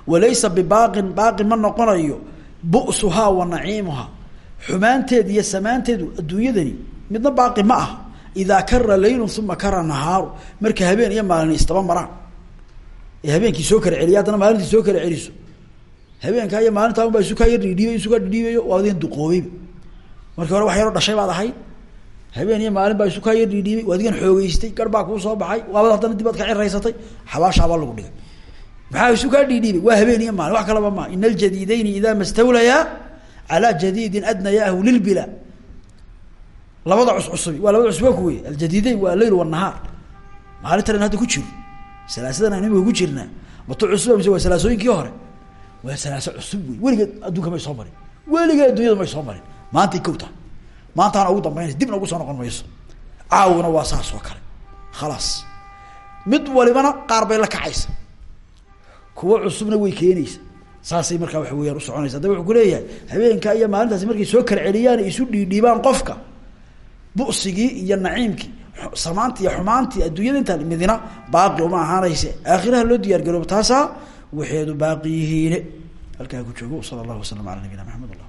[SPEAKER 1] walaysa bibaaqin baaqi ma noqonayo bu'suhaa wa naciimuhaa. Xumaanteed iyo samaanteedu adduunyadani midna baaqi ma aha. Idaa kara laylun uma kara nahaaru. Marka habeen iyo maalin istaba maraan. Ee soo kala celiya maalintii soo kala celiso. Habeenkaa iyo maalintaa unbaa isu kaa yar dhidhiibay isu kaa dhidhiibayo waa hore wax yaroo dhashay baad ahayd habeen iyo maalin baa isu kaa yar dhidhiibay waa adigan xoogeystay gar baa soo baxay waabad haddana dib aad ka ciraysatay xabaashaabaa lagu dhigay. Maxaa isu kaa dhidhiibay waa habeen iyo maalin wax kalaba maa ina aljadiidayni idaa mastawlayaa calaa jadiidin adnayaahu lilbila labada cuscusubi waa labada cusub waa kuwey aljadiidayn waa aleyl wanahaar maalintan hadda ku jiro salaasadan aynu imika ku jirnaa mato cusub mise waa salaasooyinkii hore? Waa salaaso cusub wey weligeed adduunka may soo marin. Weligeed addunyada may soo marin. Maantay kowta maantaana ugu dambeynaysa dibna ugu soo noqon mayso. Caawina waa saas oo kale. Khalaas. Mid walibana qaar bay la kacaysa. Kuwo cusubna way keenaysa. Saasay markaa waxa weyaan usoconaysa hadaba wuxuu kuleeyahay habeenka iyo maalintaasi markay soo kala celiyaan isu dhiidhiibaan qofka busigii iyo naciimkii samaanti iyo xumaantii adduunyada intaan midina baaqi uma ahaanayse. Aakhiraha loo diyaar garoobo taasaa waxeedu baaqi yihiine. Halkaa ku joogo sala allahu wasalam ala nabiyina maxamed allah